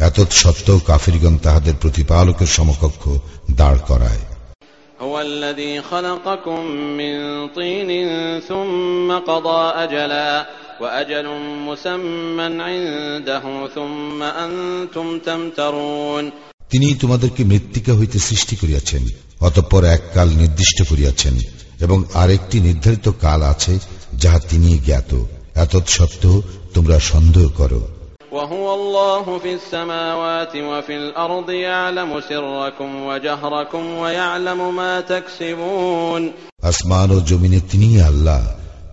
এতৎ সত্ত্বেও কাফিরগণ তাহাদের প্রতিপালকের সমকক্ষ দাঁড় করায় هو الذي خلقكم من طين ثم قضى أجلا وأجل مسمى عنده ثم أنتم تمترون তিনি তোমাদেরকে মৃত্তিকা হইতে সৃষ্টি করিয়াছেন অতঃপর এক কাল নির্দিষ্ট করিয়াছেন এবং আরেকটি নির্ধারিত কাল আছে যাহা তিনি জ্ঞাত এতৎ সত্ত্বেও তোমরা সন্দেহ করো وهو الله في السماوات وفي الأرض يعلم سركم وجهركم ويعلم ما تكسبون আসমান ও জমিনে তিনিই আল্লাহ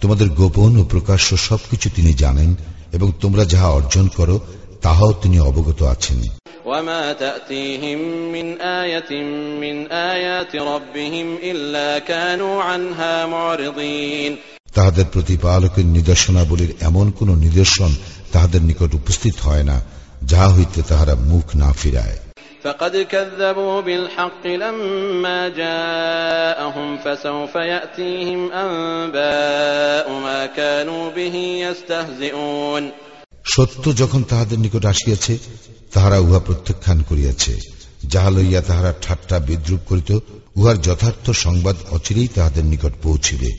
তোমাদের গোপন ও প্রকাশ্য সবকিছু তিনি জানেন এবং তোমরা যাহা অর্জন করো তাহাও তিনি অবগত আছেন وما تأتيهم من آية من آيات ربهم إلا كانوا عنها معرضين তাহাদের প্রতিপালকের নিদর্শনাবলীর এমন কোন নিদর্শন তাহাদের নিকট উপস্থিত হয় না যাহা হইতে তাহারা মুখ না ফিরায় فقد كذبوا بالحق لما جاءهم فسوف يأتيهم أنباء ما كانوا به يستهزئون সত্য যখন তাহাদের নিকট আসিয়াছে তাহারা উহা প্রত্যাখ্যান করিয়াছে যাহা লইয়া তাহারা ঠাট্টা বিদ্রুপ করিত উহার যথার্থ সংবাদ অচিরেই তাহাদের নিকট পৌঁছিবে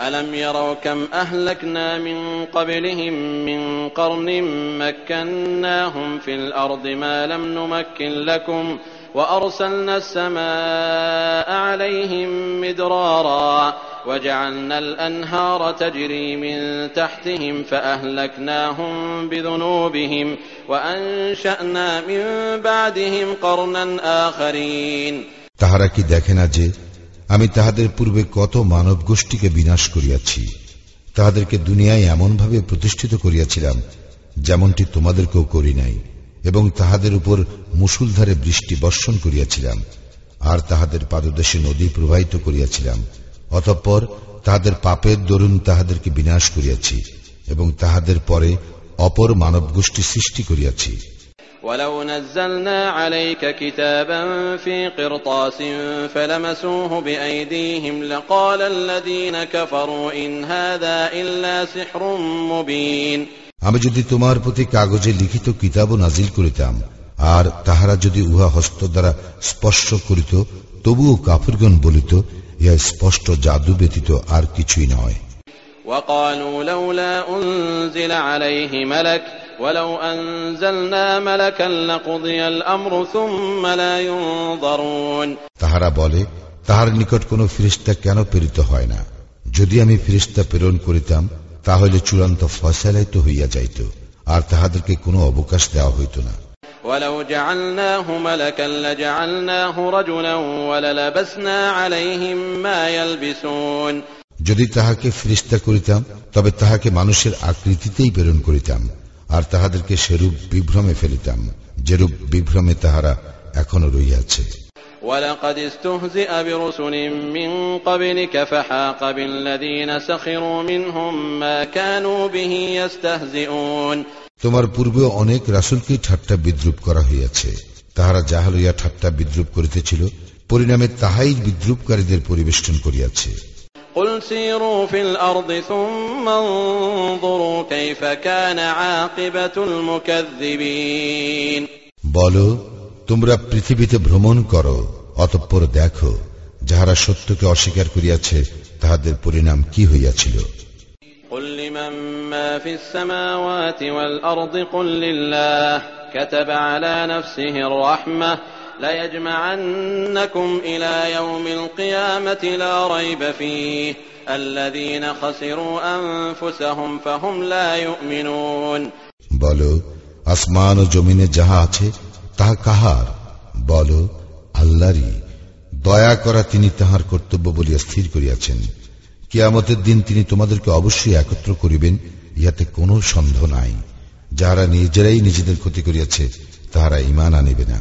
ألم يروا كم أهلكنا من قبلهم من قرن مكناهم في الأرض ما لم نمكن لكم وأرسلنا السماء عليهم مدرارا وجعلنا الأنهار تجري من تحتهم فأهلكناهم بذنوبهم وأنشأنا من بعدهم قرنا آخرين তাহারা কি দেখে না যে আমি তাহাদের পূর্বে কত মানব গোষ্ঠীকে বিনাশ করিয়াছি, তাহাদেরকে দুনিয়ায় এমনভাবে প্রতিষ্ঠিত করিয়াছিলাম, যেমনটি তোমাদেরকেও করি নাই, এবং তাহাদের উপর মুসুলধারে বৃষ্টি বর্ষণ করিয়াছিলাম, আর তাহাদের পাদদেশে নদী প্রবাহিত করিয়াছিলাম, অতঃপর তাহাদের পাপের দরুন তাহাদেরকে বিনাশ করিয়াছি, এবং তাহাদের পরে অপর মানব গোষ্ঠী সৃষ্টি করিয়াছি। ولو نزلنا عليك كتابا في قرطاس فلمسوه بأيديهم لقال الذين كفروا إن هذا إلا سحر مبين আমি যদি তোমার প্রতি কাগজে লিখিত কিতাব নাজিল করিতাম আর তাহারা যদি উহা হস্ত দ্বারা স্পর্শ করিত তবুও কাফিরগণ বলিত ইহা স্পষ্ট জাদু ব্যতীত আর কিছুই নয় وقالوا لولا أنزل عليه ملك ولو أنزلنا ملكا لقضي الأمر ثم لا ينظرون তাহারা বলে তাহার নিকট কোনো ফিরিস্তা কেন প্রেরিত হয় না যদি আমি ফিরিস্তা প্রেরণ করিতাম তাহলে চূড়ান্ত ফয়সালাই তো হইয়া যাইত আর তাহাদেরকে কোনো অবকাশ দেওয়া হইত না ولو جعلناه ملكا لجعلناه رجلا وللبسنا عليهم ما يلبسون যদি তাহাকে ফিরিস্তা করিতাম তবে তাহাকে মানুষের আকৃতিতেই প্রেরণ করিতাম আর তাহাদেরকে সেরূপ বিভ্রমে ফেলিতাম যেরূপ বিভ্রমে তাহারা এখনো রইয়াছে ولقد استهزئ برسل من قبلك فحاق بالذين سخروا منهم ما كانوا به يستهزئون তোমার পূর্বে অনেক রাসুলকেই ঠাট্টা বিদ্রুপ করা হইয়াছে তাহারা যাহা লইয়া ঠাট্টা বিদ্রুপ করিতেছিল পরিণামে তাহাই বিদ্রুপকারীদের পরিবেষ্টন করিয়াছে قل سيروا في الأرض ثم انظروا كيف كان عاقبة المكذبين বলো তোমরা পৃথিবীতে ভ্রমণ করো অতঃপর দেখো যাহারা সত্যকে অস্বীকার করিয়াছে তাহাদের পরিণাম কি হইয়াছিল قل لمن ما في السماوات والأرض قل لله كتب على نفسه الرحمة ليجمعنكم إلى يوم القيامة لا ريب فيه الذين خسروا أنفسهم فهم لا يؤمنون বলো আসমান ও জমিনে যাহা আছে তাহা কাহার বলো আল্লাহরই দয়া করা তিনি তাহার কর্তব্য বলিয়া স্থির করিয়াছেন কিয়ামতের দিন তিনি তোমাদেরকে অবশ্যই একত্র করিবেন ইহাতে কোনো সন্দেহ নাই যাহারা নিজেরাই নিজেদের ক্ষতি করিয়াছে তাহারা ইমান আনিবে না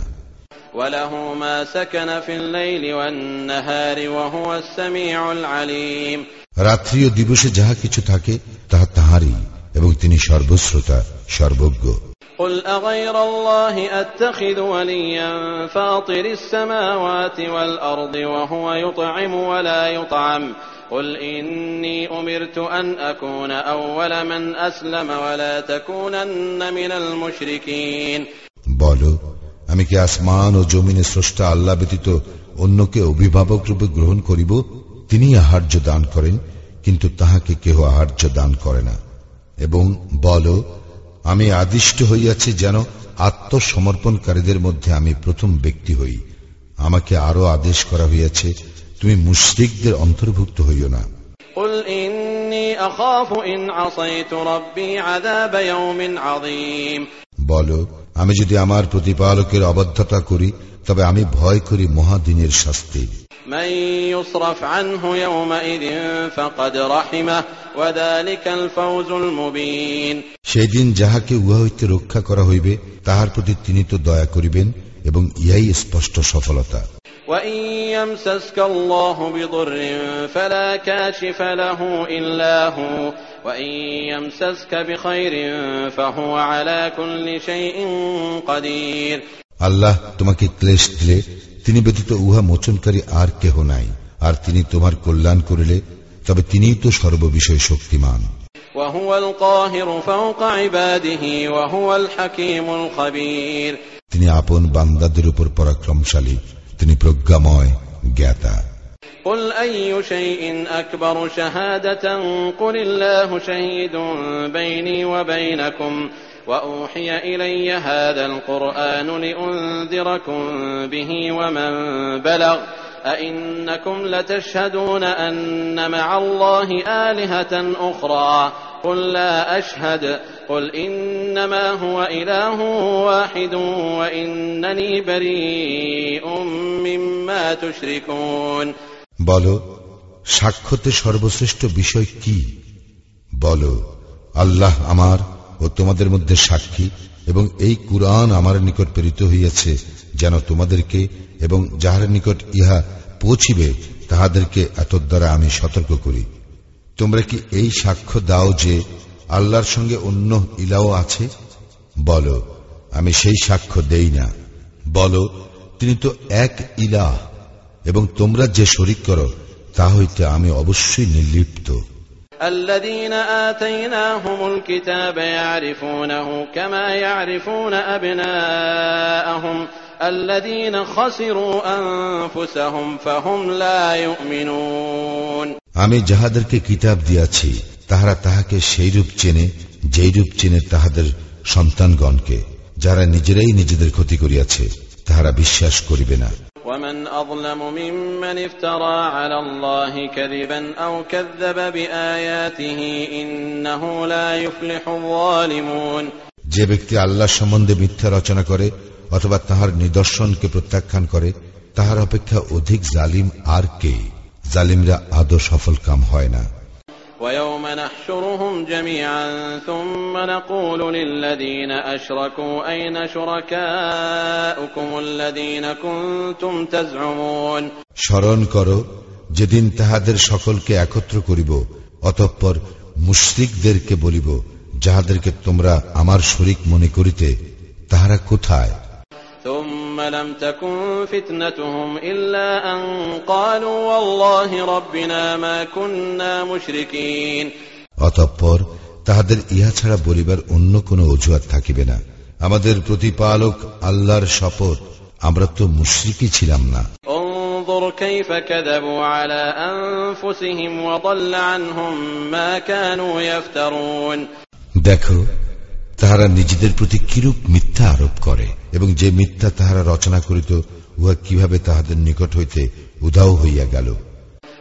وله ما سكن في الليل والنهار وهو السميع العليم রাত্রি ও দিবসে যাহা কিছু থাকে তাহা তাহারই এবং তিনি সর্বশ্রোতা সর্বজ্ঞ قل أغير الله أتخذ وليا فاطر السماوات والأرض وهو يطعم ولا يطعم قل إني أمرت أن أكون أول من أسلم ولا تكونن من المشركين বল আমি কি আসমান ও জমিনে স্রষ্টা আল্লাহ ব্যতীত অন্যকে অভিভাবক রূপে গ্রহণ করিব? তিনি আহার্য দান করেন কিন্তু তাহাকে কেহ আহার্য দান করে না। এবং বল আমি আদিষ্ট হইয়াছি যেন আত্মসমর্পণকারীদের মধ্যে আমি প্রথম ব্যক্তি হই। আমাকে আরও আদেশ করা হইয়াছে তুমি মুশরিকদের অন্তর্ভুক্ত হইও না। বলো আমি যদি আমার প্রতিপালকের অবাধ্যতা করি তবে আমি ভয় করি মহাদিনের শাস্তি। সেই সেদিন যাহাকে উহা হইতে রক্ষা করা হইবে তাহার প্রতি তিনি তো দয়া করিবেন এবং ইয়াই স্পষ্ট সফলতা। وإن يمسسك الله بضر فلا كاشف له إلا هو وإن يمسسك بخير فهو على كل شيء قدير আল্লাহ তোমাকে ক্লেশ দিলে তিনি ব্যতীত উহা মোচনকারী আর কেহ নাই আর তিনি তোমার কল্যাণ করিলে তবে তিনিই তো সর্ববিষয় শক্তিমান وهو القاهر فوق عباده وهو الحكيم الخبير তিনি আপন বান্দাদের উপর পরাক্রমশালী তিনি প্রজ্ঞাময় জ্ঞাতা قل أي شيء أكبر شهادة قل الله شهيد بيني وبينكم وأوحي إلي هذا القرآن لأنذركم به ومن بلغ أئنكم لتشهدون أن مع الله آلهة أخرى قل لا أشهد قل إنما هو إله واحد وإنني بريء مما تشركون বল সাক্ষ্যতে সর্বশ্রেষ্ঠ বিষয় কি বল আল্লাহ আমার ও তোমাদের মধ্যে সাক্ষী এবং এই কুরআন আমার নিকট প্রেরিত হইয়াছে যেন তোমাদেরকে এবং যাহার নিকট ইহা পৌঁছিবে তাহাদেরকে এত দ্বারা আমি সতর্ক করি তোমরা কি এই সাক্ষ্য দাও যে আল্লাহর সঙ্গে অন্য ইলাও আছে বল আমি সেই সাক্ষ্য দেই না বল তিনি তো এক ইলাহ এবং তোমরা যে শরিক করো তা হইতে আমি অবশ্যই নির্লিপ্ত الذين آتيناهم الكتاب يعرفونه كما يعرفون أبناءهم الذين خسروا أنفسهم فهم لا يؤمنون আমি যাহাদেরকে কিতাব দিয়াছি তাহারা তাহাকে সেই রূপ চেনে যেই রূপ চেনে তাহাদের সন্তানগণকে যারা নিজেরাই নিজেদের ক্ষতি করিয়াছে তাহারা বিশ্বাস করিবে না ومن أظلم ممن افترى على الله كذبا أو كذب بآياته إنه لا يفلح الظالمون যে ব্যক্তি আল্লাহ সম্বন্ধে মিথ্যা রচনা করে অথবা তাহার নিদর্শনকে প্রত্যাখ্যান করে তাহার অপেক্ষা অধিক জালিম আর কে জালিমরা আদৌ সফল কাম হয় না ويوم نحشرهم جميعا ثم نقول للذين أشركوا أين شركاؤكم الذين كنتم تزعمون স্মরণ করো যেদিন তাহাদের সকলকে একত্র করিব অতঃপর মুশরিকদেরকে বলিব যাহাদেরকে তোমরা আমার শরিক মনে করিতে তাহারা কোথায় ثم لم تكن فتنتهم إلا أن قالوا والله ربنا ما كنا مشركين অতঃপর তাহাদের ইহা ছাড়া বলিবার অন্য কোনো অজুহাত থাকিবে না আমাদের প্রতিপালক আল্লাহর শপথ আমরা তো মুশরিকই ছিলাম না انظر كيف كذبوا على أنفسهم وضل عنهم ما كانوا يفترون দেখো তাহারা নিজেদের প্রতি কিরূপ মিথ্যা আরোপ করে এবং যে মিথ্যা তাহারা রচনা করিত উহা কিভাবে তাহাদের নিকট হইতে উধাও হইয়া গেল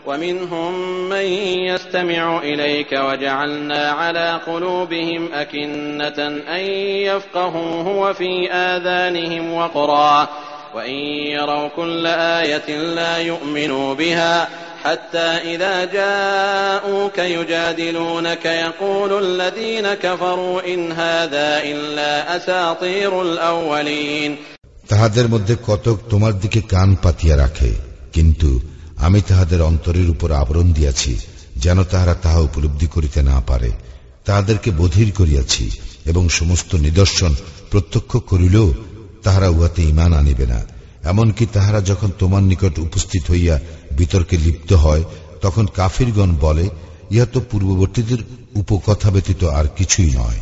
ومنهم من يستمع إليك وجعلنا على قلوبهم أكنة أن يفقهوه وفي آذانهم وقرا وإن يروا كل آية لا يؤمنوا بها حتى إذا جاءوك يجادلونك يقول الذين كفروا إن هذا إلا أساطير الأولين তাহাদের মধ্যে কতক তোমার দিকে কান পাতিয়া রাখে কিন্তু আমি তাহাদের অন্তরের উপর আবরণ দিয়াছি যেন তাহারা তাহা উপলব্ধি করিতে না পারে তাহাদেরকে বধির করিয়াছি এবং সমস্ত নিদর্শন প্রত্যক্ষ করিলেও তাহারা উহাতে ইমান আনিবে না এমনকি তাহারা যখন তোমার নিকট উপস্থিত হইয়া বিতর্কে লিপ্ত হয় তখন কাফিরগণ বলে ইহা তো পূর্ববর্তীদের উপকথা ব্যতীত আর কিছুই নয়।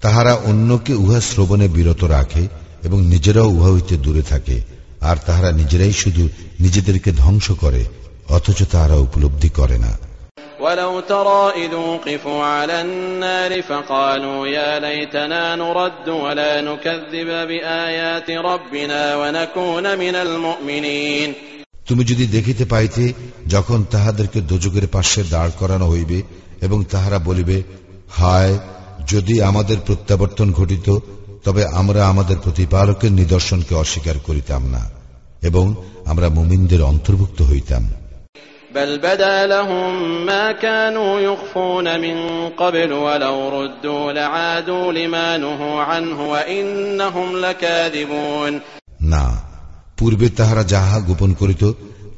তাহারা অন্যকে উহা শ্রবণে বিরত রাখে এবং নিজেরাও উহা হইতে দূরে থাকে আর তাহারা নিজেরাই শুধু নিজেদেরকে ধ্বংস করে অথচ তাহারা উপলব্ধি করে না। ولو ترى إذ وقفوا على النار فقالوا يا ليتنا نرد ولا نكذب بآيات ربنا ونكون من المؤمنين তুমি যদি দেখিতে পাইতে যখন তাহাদেরকে দোজকের পাশে দাঁড় করানো হইবে এবং তাহারা বলিবে হায় যদি আমাদের প্রত্যাবর্তন ঘটিত তবে আমরা আমাদের প্রতিপালকের নিদর্শনকে অস্বীকার করিতাম না এবং আমরা মুমিনদের অন্তর্ভুক্ত হইতাম بل بدا لهم ما كانوا يخفون من قبل ولو ردوا لعادوا لما نهوا عنه وإنهم لكاذبون না পূর্বে তাহারা যাহা গোপন করিত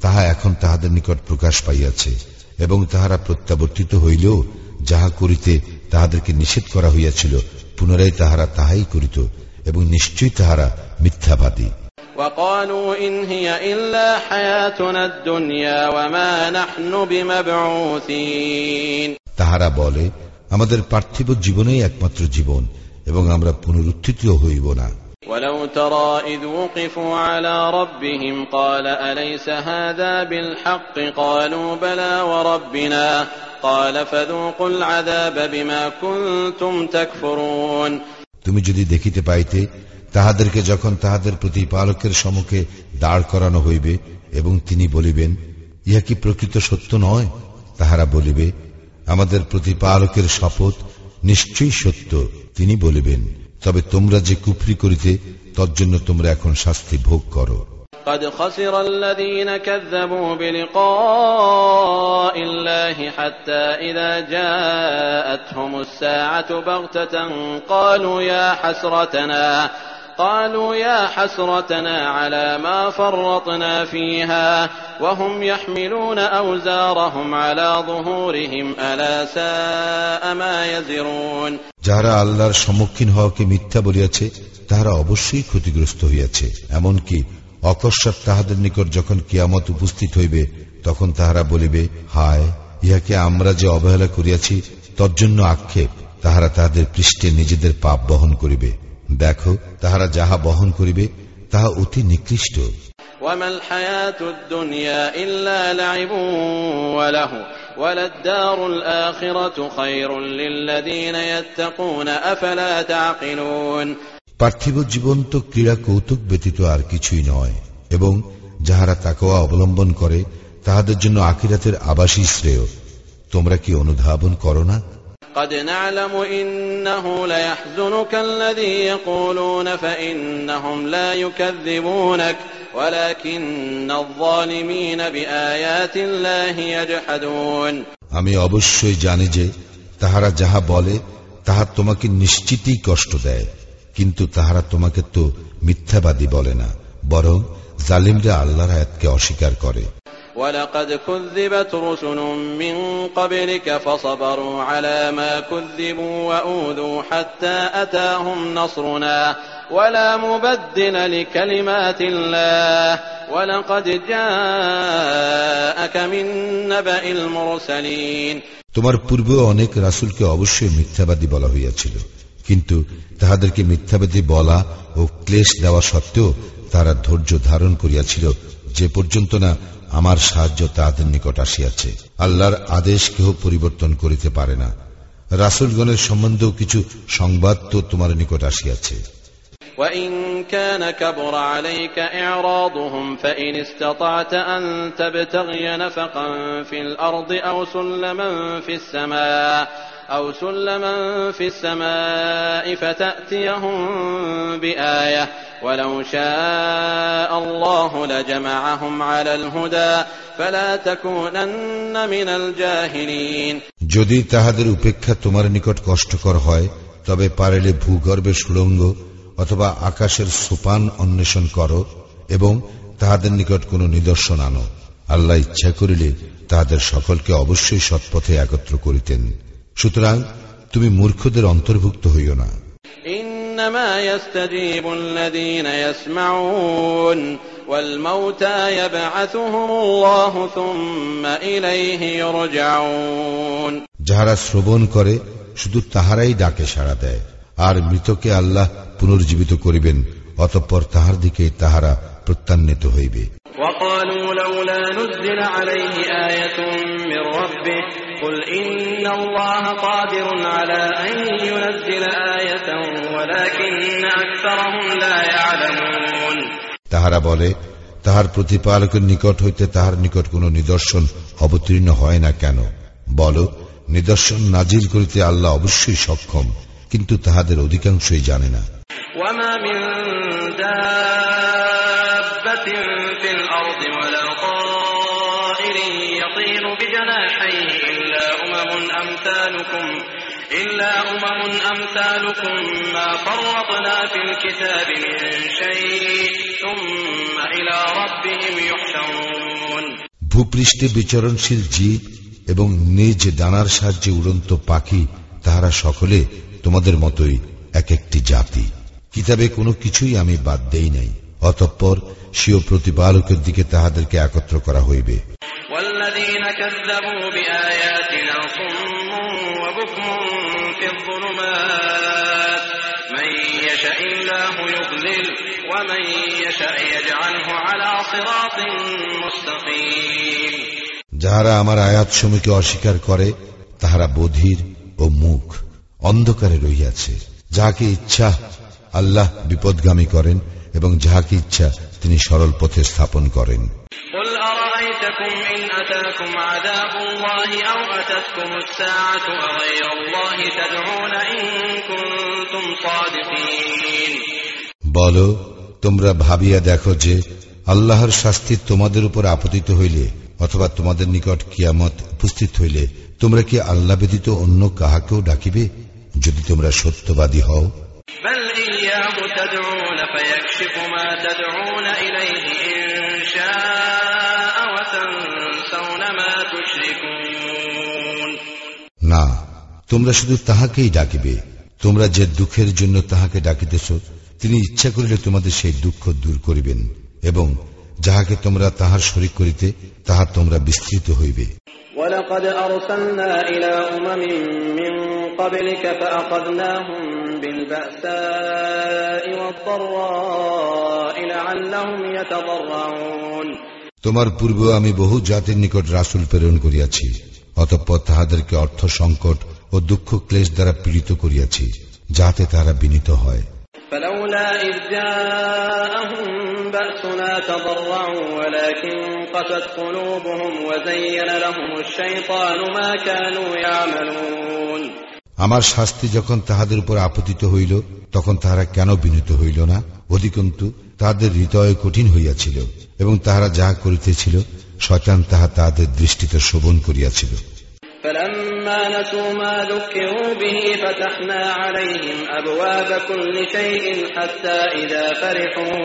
তাহা এখন তাহাদের নিকট প্রকাশ পাইয়াছে এবং তাহারা প্রত্যাবর্তিত হইলেও যাহা করিতে তাহাদেরকে নিষেধ করা হইয়াছিল পুনরায় তাহারা তাহাই করিত এবং নিশ্চয়ই তাহারা মিথ্যাবাদী وقالوا إن هي إلا حياتنا الدنيا وما نحن بمبعوثين তাহারা বলে আমাদের পার্থিব জীবনেই একমাত্র জীবন এবং আমরা পুনরুত্থিত হইব না ولو ترى إذ وقفوا على ربهم قال أليس هذا بالحق قالوا بلى وربنا قال فذوقوا العذاب بما كنتم تكفرون তুমি যদি দেখিতে পাইতে তাহাদেরকে যখন তাহাদের প্রতিপালকের সম্মুখে দাঁড় করানো হইবে এবং তিনি বলিবেন ইহা কি প্রকৃত সত্য নয় তাহারা বলিবে আমাদের প্রতিপালকের শপথ নিশ্চয়ই সত্য তিনি বলিবেন তবে তোমরা যে কুফরি করিতে তজ্জন্য তোমরা এখন শাস্তি ভোগ করো قد خسر الذين كذبوا بلقاء الله حتى إذا جاءتهم الساعة بغتة قالوا يا حسرتنا قالوا يا حسرتنا على ما فرطنا فيها وهم يحملون أوزارهم على ظهورهم ألا ساء ما يزرون যাহারা আল্লাহর সম্মুখীন হওয়াকে মিথ্যা বলিয়াছে তাহারা অবশ্যই ক্ষতিগ্রস্ত হইয়াছে এমনকি অকস্মাৎ তাহাদের নিকট যখন কিয়ামত উপস্থিত হইবে তখন তাহারা বলিবে হায় ইহাকে আমরা যে অবহেলা করিয়াছি তজ্জন্য আক্ষেপ তাহারা তাহাদের পৃষ্ঠে নিজেদের পাপ বহন করিবে দেখো তাহারা যাহা বহন করিবে তাহা অতি নিকৃষ্ট। পার্থিব জীবন তো ক্রীড়া কৌতুক ব্যতীত আর কিছুই নয় এবং যাহারা তাকোয়া অবলম্বন করে তাহাদের জন্য আখিরাতের আবাসী শ্রেয়। তোমরা কি অনুধাবন করো না? قد نعلم إنه ليحزنك الذي يقولون فإنهم لا يكذبونك ولكن الظالمين بآيات الله يجحدون আমি অবশ্যই জানি যে তাহারা যাহা বলে তাহা তোমাকে নিশ্চিতই কষ্ট দেয় কিন্তু তাহারা তোমাকে তো মিথ্যাবাদী বলে না বরং জালিমরা আল্লাহর আয়াতকে অস্বীকার করে ولقد كذبت رسل من قبلك فصبروا على ما كذبوا وأوذوا حتى أتاهم نصرنا ولا مبدل لكلمات الله ولقد جاءك من نبأ المرسلين তোমার পূর্বেও অনেক রাসূলকে অবশ্যই মিথ্যাবাদী বলা হইয়াছিল কিন্তু তাহাদেরকে মিথ্যাবাদী বলা ও ক্লেশ দেওয়া সত্ত্বেও তারা ধৈর্য ধারণ করিয়াছিল যে পর্যন্ত না আমার সাহায্য তাহাদের নিকট আসিয়াছে আল্লাহর আদেশ কেহ পরিবর্তন করিতে পারে না রাসুলগণের সম্বন্ধেও কিছু সংবাদ তো তোমার নিকট আসিয়াছে وإن كان كبر عليك إعراضهم فإن استطعت أن تبتغي نفقا في الأرض أو سلما في السماء أو سلما في السماء فتأتيهم بآية ولو شاء الله لجمعهم على الهدى فلا تكونن من الجاهلين যদি তাহাদের উপেক্ষা তোমার নিকট কষ্টকর হয় তবে পারেলে ভূগর্ভে সুড়ঙ্গ অথবা আকাশের সোপান অন্বেষণ করো এবং তাহাদের নিকট কোন নিদর্শন আনো আল্লাহ ইচ্ছা করিলে তাহাদের সকলকে অবশ্যই সৎপথে একত্র করিতেন সুতরাং তুমি মূর্খদের অন্তর্ভুক্ত হইও না إنما يستجيب الذين يسمعون والموتى يبعثهم الله ثم إليه يرجعون যাহারা শ্রবণ করে শুধু তাহারাই ডাকে সাড়া দেয় আর মৃতকে আল্লাহ পুনর্জীবিত করিবেন অতঃপর তাহার দিকে তাহারা প্রত্যান্বিত হইবে وقالوا لولا نزل عليه آية من ربه قل إن الله قادر على أن ينزل آية ولكن أكثرهم لا يعلمون তাহারা বলে তাহার প্রতিপালকের নিকট হইতে তাহার নিকট কোন নিদর্শন অবতীর্ণ হয় না কেন বল নিদর্শন নাজিল করিতে আল্লাহ অবশ্যই সক্ষম কিন্তু তাহাদের অধিকাংশই জানে না وما من دابة أمثالكم إلا أمم أمثالكم ما فرطنا في الكتاب من شيء ثم إلى ربهم يحشرون ভূপৃষ্ঠে বিচরণশীল জীব এবং নিজ ডানার সাহায্যে উড়ন্ত পাখি তাহারা সকলে তোমাদের মতোই এক একটি জাতি কিতাবে কোনো কিছুই আমি বাদ দেই নাই অতঃপর স্বীয় প্রতিপালকের দিকে তাহাদেরকে একত্র করা হইবে والذين كذبوا যাহারা আমার আয়াত সমীকে অস্বীকার করে তাহারা বধির ও মুখ অন্ধকারে রইয়াছে যাহাকে ইচ্ছা আল্লাহ বিপদগামী করেন এবং যাহাকে ইচ্ছা তিনি সরল পথে স্থাপন করেন। বল তোমরা ভাবিয়া দেখো যে আল্লাহর শাস্তি তোমাদের উপর আপতিত হইলে অথবা তোমাদের নিকট কিয়ামত উপস্থিত হইলে তোমরা কি আল্লাহ ব্যতীত অন্য কাহাকেও ডাকিবে যদি তোমরা সত্যবাদী হও? না তোমরা শুধু তাহাকেই ডাকিবে তোমরা যে দুঃখের জন্য তাহাকে ডাকিতেছ তিনি ইচ্ছা করিলে তোমাদের সেই দুঃখ দূর করিবেন। এবং যাহাকে তোমরা তাহার শরিক করিতে তাহা তোমরা বিস্তৃত হইবে ولقد أرسلنا إلى أمم من قبلك فأخذناهم بالبأساء والضراء لعلهم يتضرعون তোমার পূর্বে আমি বহু জাতির নিকট রাসুল প্রেরণ করিয়াছি অতঃপর তাহাদেরকে অর্থ সংকট ও দুঃখ ক্লেশ দ্বারা পীড়িত করিয়াছি যাতে তারা বিনীত হয় فلولا إذ جاءهم بأسنا تضرعوا ولكن قست قلوبهم وزين لهم الشيطان ما كانوا يعملون আমার শাস্তি যখন তাহাদের উপর আপতিত হইল তখন তাহারা কেন বিনীত হইল না অধিকন্তু তাহাদের হৃদয় কঠিন হইয়াছিল এবং তাহারা যাহা করিতেছিল শয়তান তাহা তাহাদের দৃষ্টিতে শোভন করিয়াছিল فلما نسوا ما ذكروا به فتحنا عليهم أبواب كل شيء حتى إذا فرحوا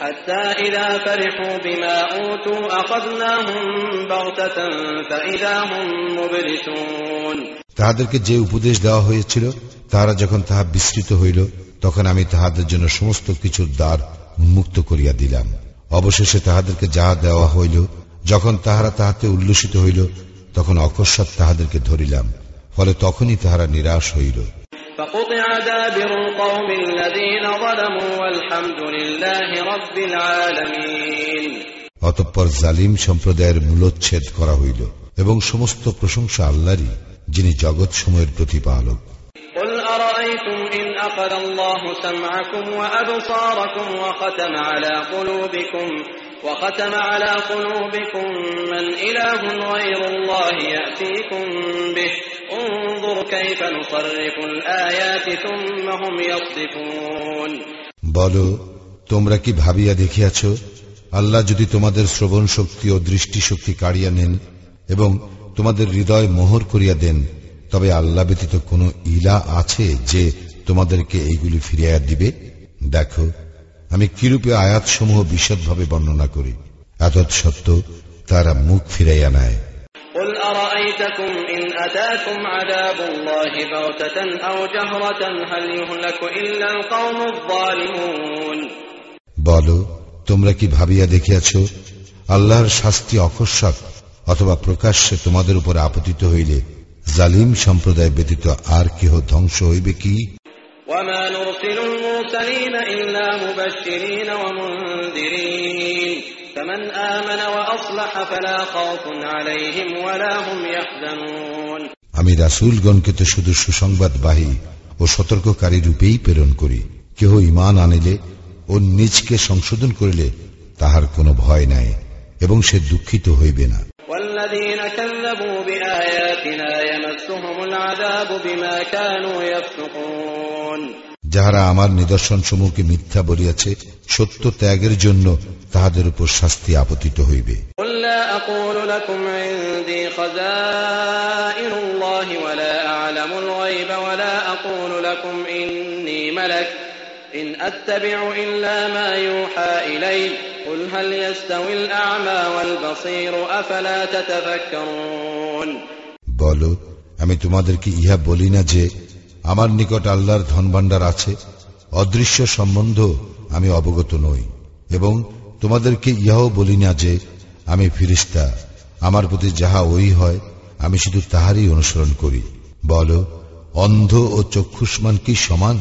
حتى إذا فرحوا بما أوتوا أخذناهم بغتة فإذا هم مبلسون তাহাদেরকে যে উপদেশ দেওয়া হয়েছিল তাহারা যখন তাহা বিস্তৃত হইল তখন আমি তাহাদের জন্য সমস্ত কিছুর দ্বার উন্মুক্ত করিয়া দিলাম অবশেষে তাহাদেরকে যাহা দেওয়া হইল যখন তাহারা তাহাতে উল্লসিত হইল তখন অকস্মাৎ তাহাদেরকে ধরিলাম ফলে তখনই তাহারা নিরাশ হইল فقطع دابر القوم الذين ظلموا والحمد لله رب العالمين অতঃপর জালিম সম্প্রদায়ের মূলোচ্ছেদ করা হইল এবং সমস্ত প্রশংসা আল্লাহরই যিনি জগৎ সময়ের প্রতিপালক قل أرأيتم إن أخذ الله سمعكم وأبصاركم وختم على قلوبكم وختم على قلوبكم من إله غير الله يأتيكم به انظر انظر كيف نصرف الآيات ثم هم يصدفون বলো তোমরা কি ভাবিয়া দেখিয়াছ আল্লাহ যদি তোমাদের শ্রবণ শক্তি ও দৃষ্টি শক্তি কাড়িয়া নেন এবং তোমাদের হৃদয় মোহর করিয়া দেন তবে আল্লাহ ব্যতীত কোন ইলা আছে যে তোমাদেরকে এইগুলি ফিরিয়া দিবে দেখো আমি কিরূপে আয়াতসমূহ বিশদভাবে বর্ণনা করি এতৎ সত্য তারা মুখ ফিরাইয়া নেয় قل أرأيتكم إن أتاكم عذاب الله بغتة أو جهرة هل يهلك إلا القوم الظالمون বলো তোমরা কি ভাবিয়া দেখিয়াছ আল্লাহর শাস্তি অকস্মাৎ অথবা প্রকাশ্যে তোমাদের উপর আপতিত হইলে জালিম সম্প্রদায় ব্যতীত আর কেহ ধ্বংস হইবে কি وما نرسل المرسلين إلا مبشرين ومنذرين فمن آمن وأصلح فلا خوف عليهم ولا هم يحزنون আমি রাসূলগণকে তো শুধু সুসংবাদবাহী ও সতর্ককারী রূপেই প্রেরণ করি কেহ ইমান আনিলে ও নিজকে সংশোধন করিলে তাহার কোনো ভয় নাই এবং সে দুঃখিত হইবে না والذين যাহারা আমার নিদর্শন সমূহকে মিথ্যা বলিয়াছে সত্য ত্যাগের জন্য তাহাদের উপর শাস্তি আপতিত হইবে। বল আমি তোমাদেরকে ইহা বলি না যে আমার নিকট আল্লাহর ধনভাণ্ডার আছে অদৃশ্য সম্বন্ধ আমি অবগত নই এবং তোমাদেরকে ইহাও বলি না যে আমি ফিরিস্তা আমার প্রতি যাহা ওই হয় আমি শুধু তাহারই অনুসরণ করি বলো অন্ধ ও চক্ষুষ্মান কি সমান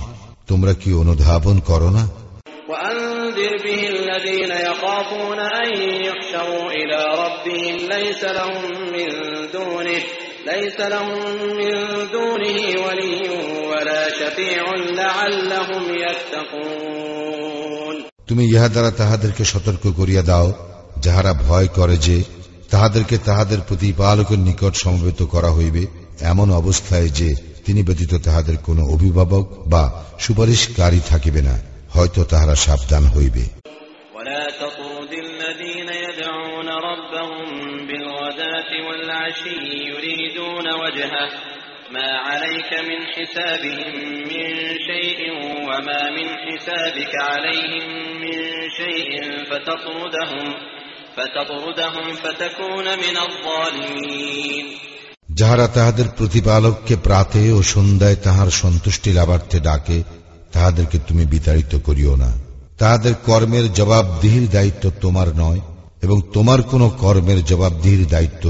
তোমরা কি অনুধাবন করো না وأنذر به الذين يخافون أن يحشروا إلى ربهم ليس لهم من دونه ليس لهم من دونه ولي ولا شفيع لعلهم يتقون তুমি ইহা দ্বারা তাহাদেরকে সতর্ক করিয়া দাও যাহারা ভয় করে যে তাহাদেরকে তাহাদের প্রতিপালকের নিকট সমবেত করা হইবে এমন অবস্থায় যে তিনি ব্যতীত তাহাদের কোনো অভিভাবক বা সুপারিশকারী থাকিবে না হয়তো তাহারা সাবধান হইবে ولا وجهه ما عليك من حسابهم من شيء وما من حسابك عليهم من شيء فتطردهم فتطردهم فتكون من الظالمين যাহারা তাহাদের প্রতিপালককে প্রাতে ও সন্ধ্যায় তাহার সন্তুষ্টি লাভার্থে ডাকে তাহাদেরকে তুমি বিতাড়িত করিও না তাহাদের কর্মের জবাবদিহির দায়িত্ব তোমার নয় এবং তোমার কোন কর্মের জবাবদিহির দায়িত্ব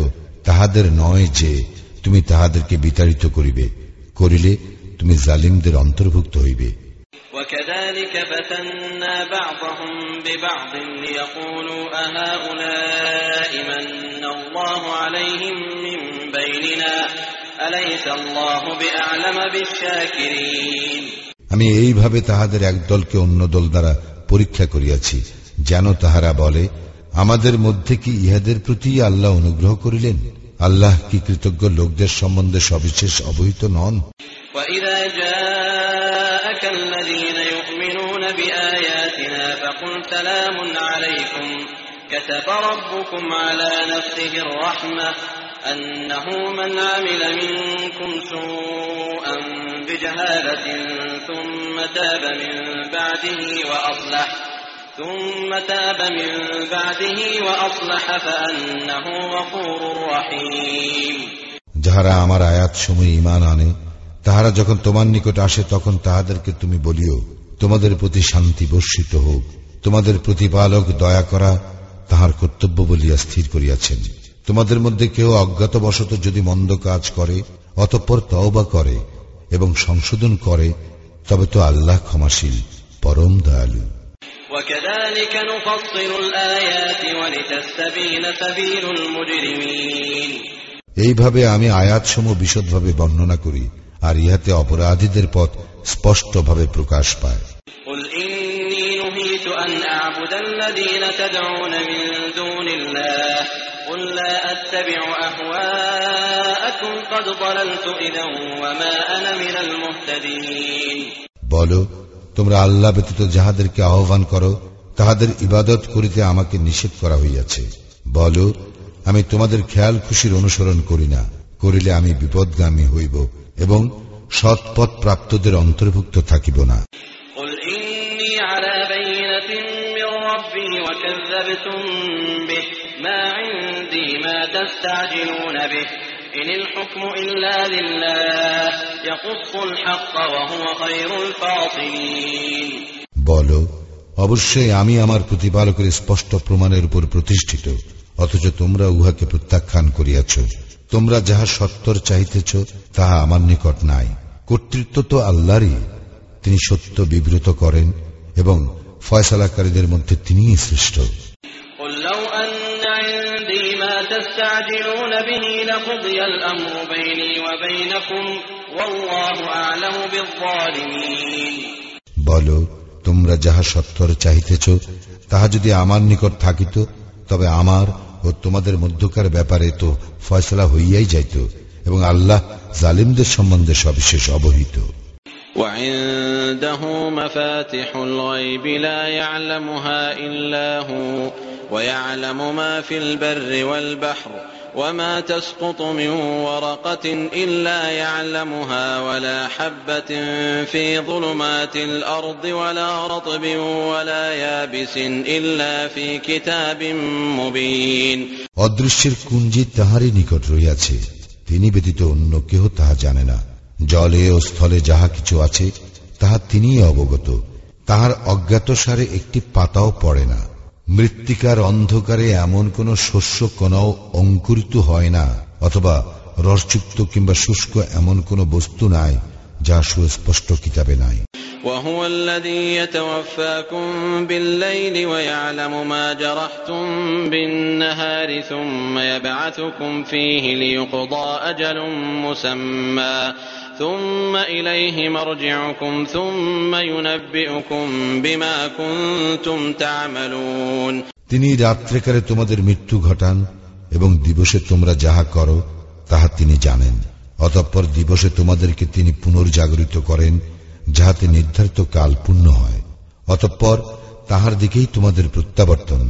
তাহাদের নয় যে তুমি তাহাদেরকে বিতাড়িত করিবে করিলে তুমি জালিমদের অন্তর্ভুক্ত হইবে وكذلك فتنا بعضهم ببعض ليقولوا أهؤلاء من الله عليهم من بيننا أليس الله بأعلم بالشاكرين আমি এইভাবে তাহাদের এক দলকে অন্য দল দ্বারা পরীক্ষা করিয়াছি যেন তাহারা বলে আমাদের মধ্যে কি ইহাদের প্রতি আল্লাহ অনুগ্রহ করিলেন আল্লাহ কি কৃতজ্ঞ লোকদের সম্বন্ধে সবিশেষ অবহিত নন وإذا جاءك الذين يؤمنون بآياتنا فقل سلام عليكم كتب ربكم على نفسه الرحمة أنه من عمل منكم سوءا بجهالة ثم تاب من بعده وأصلح যাহারা আমার আয়াত সময় ইমান আনে তাহারা যখন তোমার নিকট আসে তখন তাহাদেরকে তুমি বলিও তোমাদের প্রতি শান্তি বর্ষিত হোক তোমাদের প্রতিপালক দয়া করা তাহার কর্তব্য বলিয়া স্থির করিয়াছেন। তোমাদের মধ্যে কেউ অজ্ঞাতবশত যদি মন্দ কাজ করে অতঃপর তওবা করে এবং সংশোধন করে তবে তো আল্লাহ ক্ষমাশীল পরম দয়ালু। এইভাবে আমি আয়াতসমূহ বিশদভাবে বর্ণনা করি আর ইহাতে অপরাধীদের পথ স্পষ্টভাবে প্রকাশ পায়। বল তোমরা আল্লাহ ব্যতীত যাহাদেরকে আহ্বান করো তাহাদের ইবাদত করিতে আমাকে নিষেধ করা হইয়াছে। বল আমি তোমাদের খেয়াল খুশির অনুসরণ করি না করিলে আমি বিপদগামী হইব এবং সৎপথ প্রাপ্তদের অন্তর্ভুক্ত থাকিব না। বলো অবশ্যই আমি আমার প্রতিপালকের স্পষ্ট প্রমাণের উপর প্রতিষ্ঠিত অথচ তোমরা উহাকে প্রত্যাখ্যান করিয়াছ। তোমরা যাহা সত্তর চাহিতেছ তাহা আমার নিকট নাই। কর্তৃত্ব তো আল্লাহরই। তিনি সত্য বিব্রত করেন এবং ফয়সালাকারীদের মধ্যে তিনিই শ্রেষ্ঠ। বলো তোমরা যাহা সত্তর চাহিতেছ তাহা যদি আমার নিকট থাকিত তবে আমার ও তোমাদের মধ্যকার ব্যাপারে তো ফয়সলা হইয়াই যাইত এবং আল্লাহ জালিমদের সম্বন্ধে সবিশেষ অবহিত وعنده مفاتح الغيب لا يعلمها إلا هو ويعلم ما في البر والبحر وما تسقط من ورقة إلا يعلمها ولا حبة في ظلمات الأرض ولا رطب ولا يابس إلا في كتاب مبين অদৃশ্যের কুঞ্জি তাহারই নিকট রইয়াছে তিনি ব্যতীত অন্য কেহ তাহা জানে না জলে ও স্থলে যাহা কিছু আছে তাহা তিনিই অবগত তাহার অজ্ঞাত সারে একটি পাতাও পড়ে না মৃত্তিকার অন্ধকারে এমন কোন শস্য কণাও অঙ্কুরিত হয় না অথবা রসযুক্ত কিংবা শুষ্ক এমন কোন বস্তু নাই যা সুস্পষ্ট কিতাবে নাই وهو الذي يتوفاكم بالليل ويعلم ما جرحتم بالنهار ثم يبعثكم فيه ليقضى أجل مسمى ثم إليه مرجعكم ثم ينبئكم بما كنتم تعملون তিনি রাত্রেকারে তোমাদের মৃত্যু ঘটান এবং দিবসে তোমরা যাহা করো তাহা তিনি জানেন অতঃপর দিবসে তোমাদেরকে তিনি পুনর্জাগরিত করেন যাহাতে নির্ধারিত কাল পূর্ণ হয় অতঃপর তাহার দিকেই তোমাদের প্রত্যাবর্তন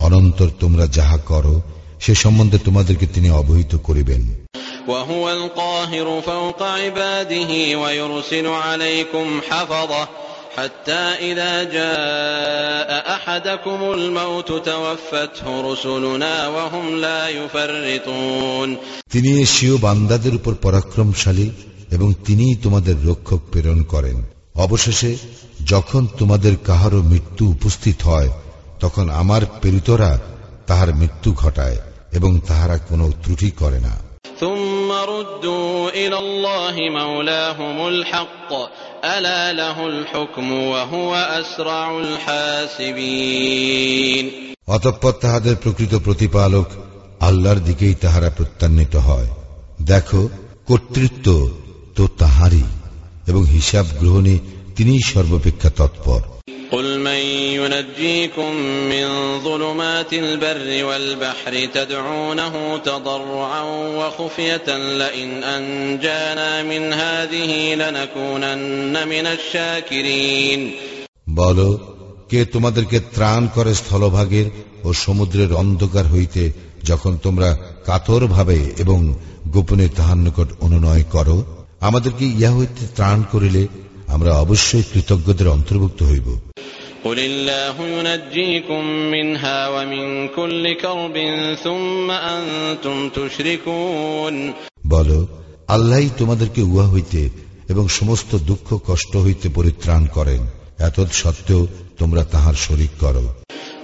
অনন্তর তোমরা যাহা করো সে সম্বন্ধে তোমাদেরকে তিনি অবহিত করিবেন وهو القاهر فوق عباده ويرسل عليكم حفظه حتى إذا جاء أحدكم الموت توفته رسلنا وهم لا يفرطون তিনি এশীয় বান্দাদের উপর পরাক্রমশালী এবং তিনিই তোমাদের রক্ষক প্রেরণ করেন অবশেষে যখন তোমাদের কাহারও মৃত্যু উপস্থিত হয় তখন আমার প্রেরিতরা তাহার মৃত্যু ঘটায় এবং তাহারা কোনো ত্রুটি করে না ثم ردوا إلى الله مولاهم الحق ألا له الحكم وهو أسرع الحاسبين অতঃপর তাহাদের প্রকৃত প্রতিপালক আল্লাহর দিকেই তাহারা প্রত্যান্বিত হয় দেখো কর্তৃত্ব তো তাহারই এবং হিসাব গ্রহণে তিনিই সর্বাপেক্ষা তৎপর قل من ينجيكم من ظلمات البر والبحر تدعونه تضرعا وخفية لئن أنجانا من هذه لنكونن من الشاكرين বল কে তোমাদেরকে ত্রাণ করে স্থলভাগের ও সমুদ্রের অন্ধকার হইতে যখন তোমরা কাতর ভাবে এবং গোপনে তাহার নিকট অনুনয় করো আমাদেরকে ইহা হইতে ত্রাণ করিলে আমরা অবশ্যই কৃতজ্ঞদের অন্তর্ভুক্ত হইব قل الله ينجيكم منها ومن كل كرب ثم أنتم تشركون বল আল্লাহই তোমাদেরকে উহা হইতে এবং সমস্ত দুঃখ কষ্ট হইতে পরিত্রাণ করেন এত সত্ত্বেও তোমরা তাহার শরিক করো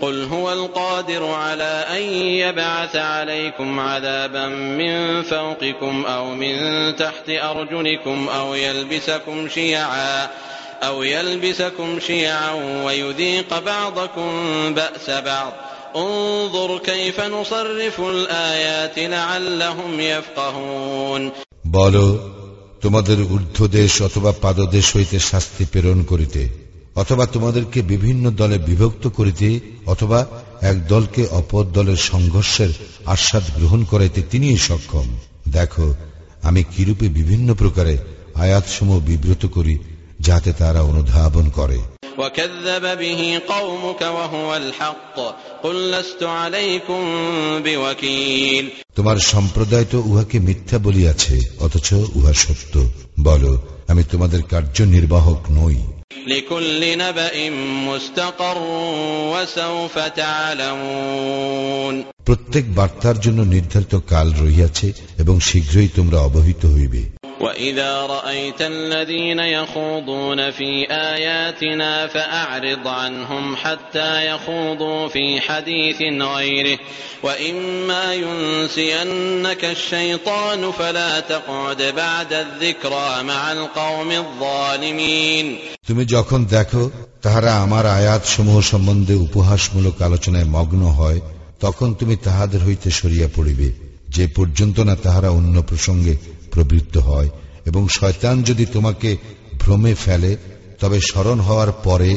قل هو القادر على أن يبعث عليكم عذابا من فوقكم أو من تحت أرجلكم أو يلبسكم شيعا أو يلبسكم شيعا ويذيق بعضكم بأس بعض انظر كيف نصرف الآيات لعلهم يفقهون বল তোমাদের ঊর্ধ্বদেশ অথবা পাদদেশ হইতে শাস্তি প্রেরণ করিতে অথবা তোমাদেরকে বিভিন্ন দলে বিভক্ত করিতে অথবা এক দলকে অপর দলের সংঘর্ষের আস্বাদ গ্রহণ করাইতে তিনিই সক্ষম দেখো আমি কিরূপে বিভিন্ন প্রকারে আয়াতসমূহ বিব্রত করি যাতে তারা অনুধাবন করে وكذب به قومك وهو الحق قل لست عليكم بوكيل তোমার সম্প্রদায় তো উহাকে মিথ্যা বলিয়াছে অথচ উহা সত্য বলো আমি তোমাদের কার্যনির্বাহক নই প্রত্যেক বার্তার জন্য নির্ধারিত কাল রহিয়াছে এবং শীঘ্রই তোমরা অবহিত হইবে। وإذا رأيت الذين يخوضون في آياتنا فأعرض عنهم حتى يخوضوا في حديث غيره وإما ينسينك الشيطان فلا تقعد بعد الذكرى مع القوم الظالمين তুমি যখন দেখো তাহারা আমার আয়াত সমূহ সম্বন্ধে উপহাসমূলক আলোচনায় মগ্ন হয় তখন তুমি তাহাদের হইতে সরিয়া পড়িবে যে পর্যন্ত না তাহারা অন্য প্রসঙ্গে প্রবৃত্ত হয় এবং শয়তান যদি তোমাকে ভ্রমে ফেলে তবে স্মরণ হওয়ার পরে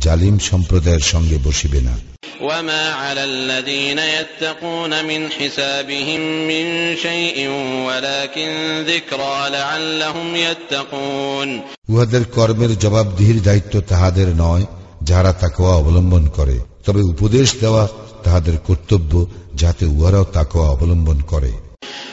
জালিম সম্প্রদায়ের সঙ্গে বসিবে না وما على الذين يتقون من حسابهم من شيء ولكن ذكرى لعلهم يتقون উহাদের কর্মের জবাবদিহির দায়িত্ব তাহাদের নয় যাহারা তাকওয়া অবলম্বন করে তবে উপদেশ দেওয়া তাহাদের কর্তব্য যাতে উহারাও তাকওয়া অবলম্বন করে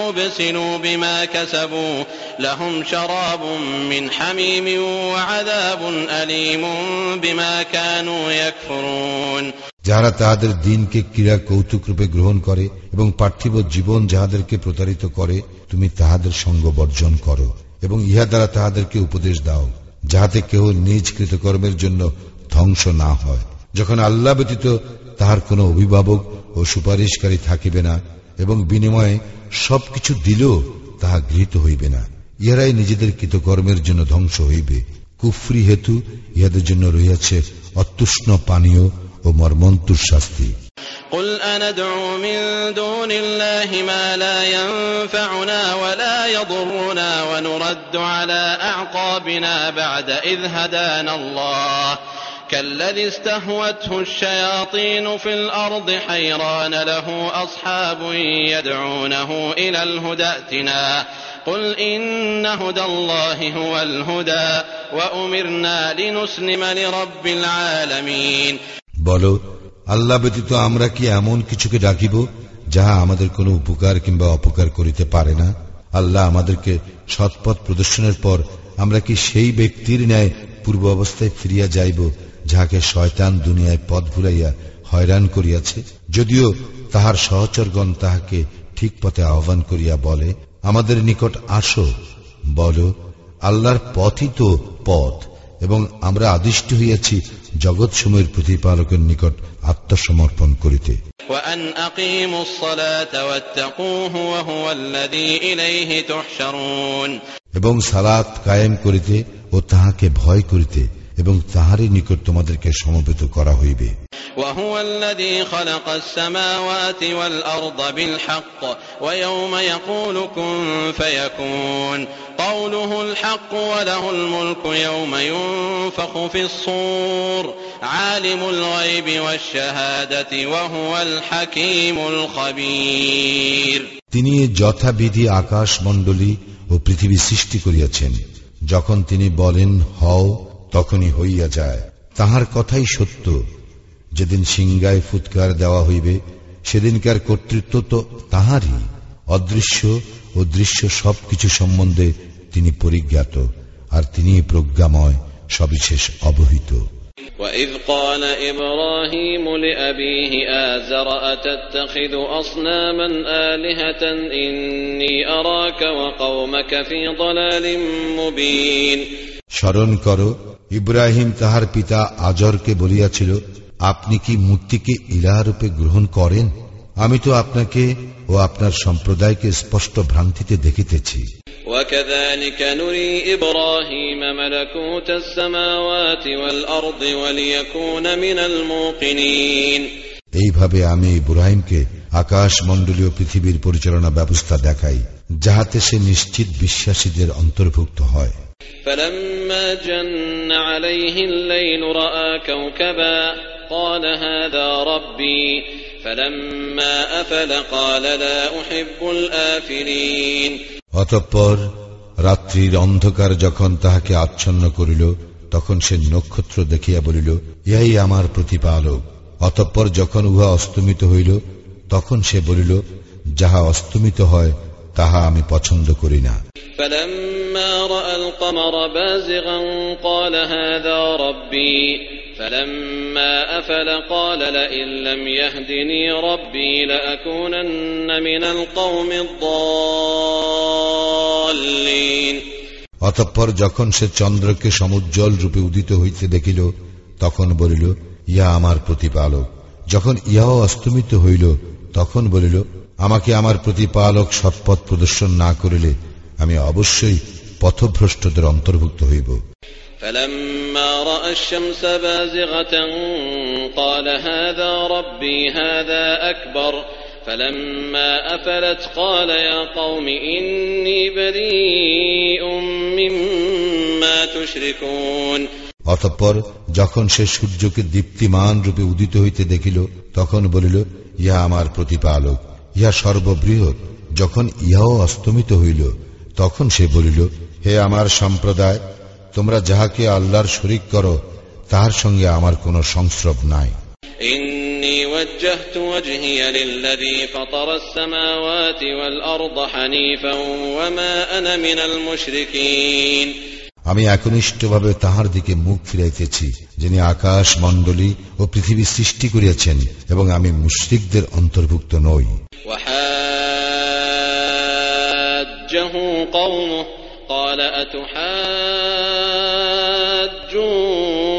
أبسلوا بما كسبوا لهم شراب من حميم وعذاب أليم بما كانوا يكفرون যাহারা তাহাদের দিনকে ক্রীড়া কৌতুক রূপে গ্রহণ করে এবং পার্থিব জীবন যাহাদেরকে প্রতারিত করে তুমি তাহাদের সঙ্গ বর্জন করো এবং ইহা দ্বারা তাহাদেরকে উপদেশ দাও যাহাতে কেহ নিজ কৃতকর্মের জন্য ধ্বংস না হয় যখন আল্লাহ ব্যতীত তাহার কোনো অভিভাবক ও সুপারিশকারী থাকিবে না এবং বিনিময়ে সবকিছু দিলেও তাহা গৃহীত হইবে না ইহারাই নিজেদের কৃতকর্মের জন্য ধ্বংস হইবে কুফরি হেতু ইহাদের জন্য রহিয়াছে অতুষ্ণ পানীয় ও মর্মন্তুর শাস্তি قل أندعو من دون الله ما لا ينفعنا ولا يضرنا ونرد على أعقابنا بعد إذ هدانا الله كالذي استهوته الشياطين في الأرض حيران له أصحاب يدعونه إلى الهدى ائتنا قل إن هدى الله هو الهدى وأمرنا لنسلم لرب العالمين বলো আল্লাহ ব্যতীত আমরা কি এমন কিছুকে ডাকিব যাহা আমাদের কোনো উপকার কিংবা অপকার করিতে পারে না আল্লাহ আমাদেরকে সৎপথ প্রদর্শনের পর আমরা কি সেই ব্যক্তির ন্যায় পূর্ব অবস্থায় ফিরিয়া যাইব যাহাকে শয়তান দুনিয়ায় পথ ভুলাইয়া হয়রান করিয়াছে যদিও তাহার সহচরগণ তাহাকে ঠিক পথে আহ্বান করিয়া বলে আমাদের নিকট আসো। বল আল্লাহর পথই তো পথ এবং আমরা আদিষ্ট হইয়াছি জগৎ সময়ের প্রতিপালকের নিকট আত্মসমর্পণ করিতে। এবং সালাত কায়েম করিতে ও তাহাকে ভয় করিতে এবং তাহারই নিকট তোমাদেরকে সমবেত করা হইবে وهو الذي خلق السماوات والأرض بالحق ويوم يقول كن فيكون قوله الحق وله الملك يوم ينفخ في الصور عالم الغيب والشهادة وهو الحكيم الخبير তিনি যথাবিধি আকাশ মণ্ডলী ও পৃথিবী সৃষ্টি করিয়াছেন যখন তিনি বলেন হও তখনই হইয়া যায় তাহার কথাই সত্য যেদিন সিংগায় ফুৎকার দেওয়া হইবে সেদিনকার কর্তৃত্ব তো তাহারই অদৃশ্য ও দৃশ্য সবকিছু সম্বন্ধে তিনি পরিজ্ঞাত আর তিনি প্রজ্ঞাময় সবিশেষ অবহিত وإذ قال إبراهيم لأبيه آزر أتتخذ أصناما آلهة إني أراك وقومك في ضلال مبين স্মরণ করো ইব্রাহিম তাহার পিতা আজরকে বলিয়াছিল আপনি কি মূর্তিকে ইলাহারূপে গ্রহণ করেন? আমি তো আপনাকে ও আপনার সম্প্রদায়কে স্পষ্ট ভ্রান্তিতে দেখিতেছি। এইভাবে আমি ইব্রাহিমকে আকাশ মণ্ডলীয় পৃথিবীর পরিচালনা ব্যবস্থা দেখাই যাহাতে সে নিশ্চিত বিশ্বাসীদের অন্তর্ভুক্ত হয়। فلما جن عليه الليل رأى كوكبا قال هذا ربي فلما أفل قال لا أحب الآفلين অতঃপর রাত্রির অন্ধকার যখন তাহাকে আচ্ছন্ন করিল তখন সে নক্ষত্র দেখিয়া বলিল ইহাই আমার প্রতিপালক অতঃপর যখন উহা অস্তমিত হইল তখন সে বলিল যাহা অস্তমিত হয় তাহা আমি পছন্দ করি না فلما رأى القمر بازغا قال هذا ربي فلما أفل قال لئن لم يهدني ربي لأكونن من القوم الضالين অতঃপর যখন সে চন্দ্রকে সমুজ্জ্বল রূপে উদিত হইতে দেখিল তখন বলিল ইয়া আমার প্রতিপালক যখন ইহাও অস্তমিত হইল তখন বলিল আমাকে আমার প্রতিপালক সৎপথ প্রদর্শন না করিলে আমি অবশ্যই পথভ্রষ্টদের অন্তর্ভুক্ত হইব فلما رأى الشمس بازغة قال هذا ربي هذا أكبر فلما أفلت قال يا قوم إني بريء مما تشركون অতঃপর যখন সে সূর্যকে দীপ্তিমান রূপে উদিত হইতে দেখিল তখন বলিল ইহা আমার প্রতিপালক ইহা সর্ববৃহৎ যখন ইহাও অস্তমিত হইল তখন সে বলিল হে আমার সম্প্রদায় তোমরা যাহাকে আল্লাহর শরিক করো তাহার সঙ্গে আমার কোনো সংস্রব নাই إني وجهت وجهي للذي فطر السماوات والأرض حنيفا وما أنا من المشركين আমি একনিষ্ঠভাবে তাহার দিকে মুখ ফিরাইতেছি যিনি আকাশ মণ্ডলী ও পৃথিবী সৃষ্টি করিয়াছেন এবং আমি মুশ্রিকদের অন্তর্ভুক্ত নই وحاجه قومه قال